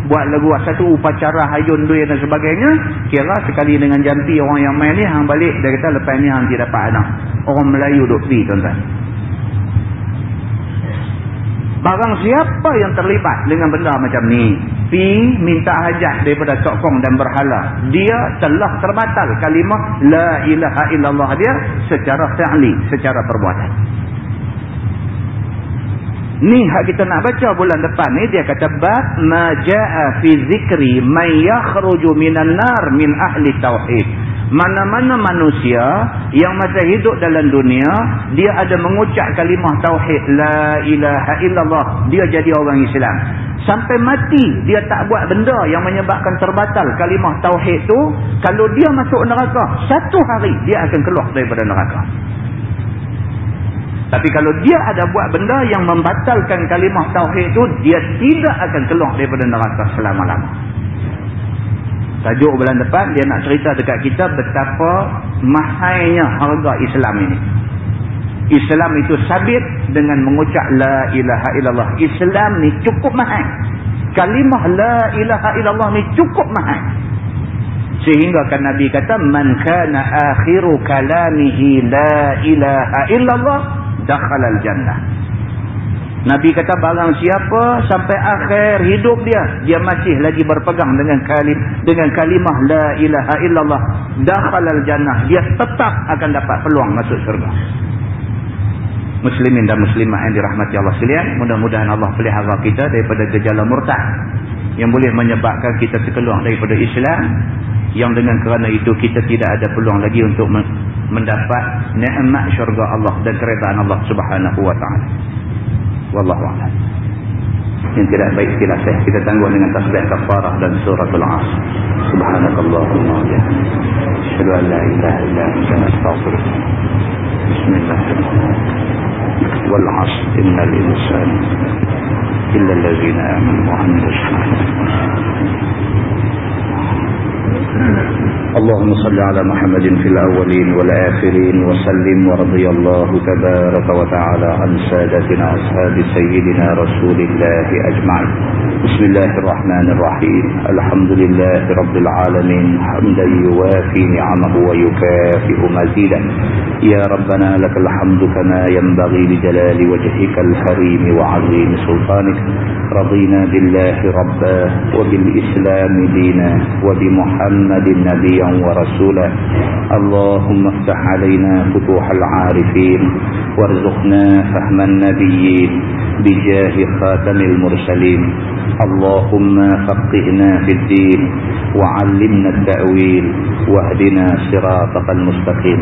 buat lagu satu upacara hayun duit dan sebagainya kira sekali dengan janti orang yang main ni hang balik dia kata lepas ni hang tidak dapat anak. Orang Melayu duk pi tuan-tuan. Barang siapa yang terlibat dengan benda macam ni pi minta hajat daripada tokong dan berhala dia telah terbatal kalimah la ilaha illallah dia secara fi'li secara perbuatan Ni hak kita nak baca bulan depan ni dia kata bab ma jaa fi zikri man yakhruju minan nar min ahli tauhid. Mana-mana manusia yang masa hidup dalam dunia dia ada mengucap kalimah tauhid la ilaha illallah dia jadi orang Islam. Sampai mati dia tak buat benda yang menyebabkan terbatal kalimah tauhid tu kalau dia masuk neraka satu hari dia akan keluar daripada neraka. Tapi kalau dia ada buat benda yang membatalkan kalimah tauhid itu, dia tidak akan keluar daripada neraka selama-lama. Tajuk bulan depan, dia nak cerita dekat kita betapa mahalnya harga Islam ini. Islam itu sabit dengan mengucap La ilaha illallah. Islam ni cukup mahal. Kalimah La ilaha illallah ni cukup mahal. Sehingga kan Nabi kata, Man kana akhiru kalamihi La ilaha illallah dakhalal jannah. Nabi kata barang siapa sampai akhir hidup dia dia masih lagi berpegang dengan kalim dengan kalimah la ilaha illallah dakhalal jannah dia tetap akan dapat peluang masuk syurga. Muslimin dan muslimah yang dirahmati Allah sekalian, mudah-mudahan Allah pelihara kita daripada gejala murtad yang boleh menyebabkan kita terkeluar daripada Islam yang dengan kerana itu kita tidak ada peluang lagi untuk mendapat nikmat syurga Allah dan keredaan Allah Subhanahu wa taala. Wallahu a'lam. Yang tidak baik kita sah kita tangguh dengan tasbih kafarah dan surah al-'asr. Subhanakallahumma wa bihamdika asyhadu an la ilaha illa anta astaghfiruka. Bismillahirrahmanirrahim. Wal 'asr innal insana illa allazina amanu wa 'amilus salihati اللهم صل على محمد في الأولين والآخرين وسلم ورضي الله تبارك وتعالى عن سادتنا أصحاب سيدنا رسول الله أجمعين. بسم الله الرحمن الرحيم. الحمد لله رب العالمين. حمدا يوافي نعمه ويكافئ مزيدا يا ربنا لك الحمد كما ينبغي لجلال وجهك الكريم وعظيم سلطانك. رضينا بالله ربا وبالإسلام دينا وبمحمد نبيا ورسولا اللهم افتح علينا فتوح العارفين وارزقنا فهم النبيين بجاه خاتم المرسلين. اللهم فقهنا في الدين وعلمنا التأويل واهدنا صراطك المستقيم.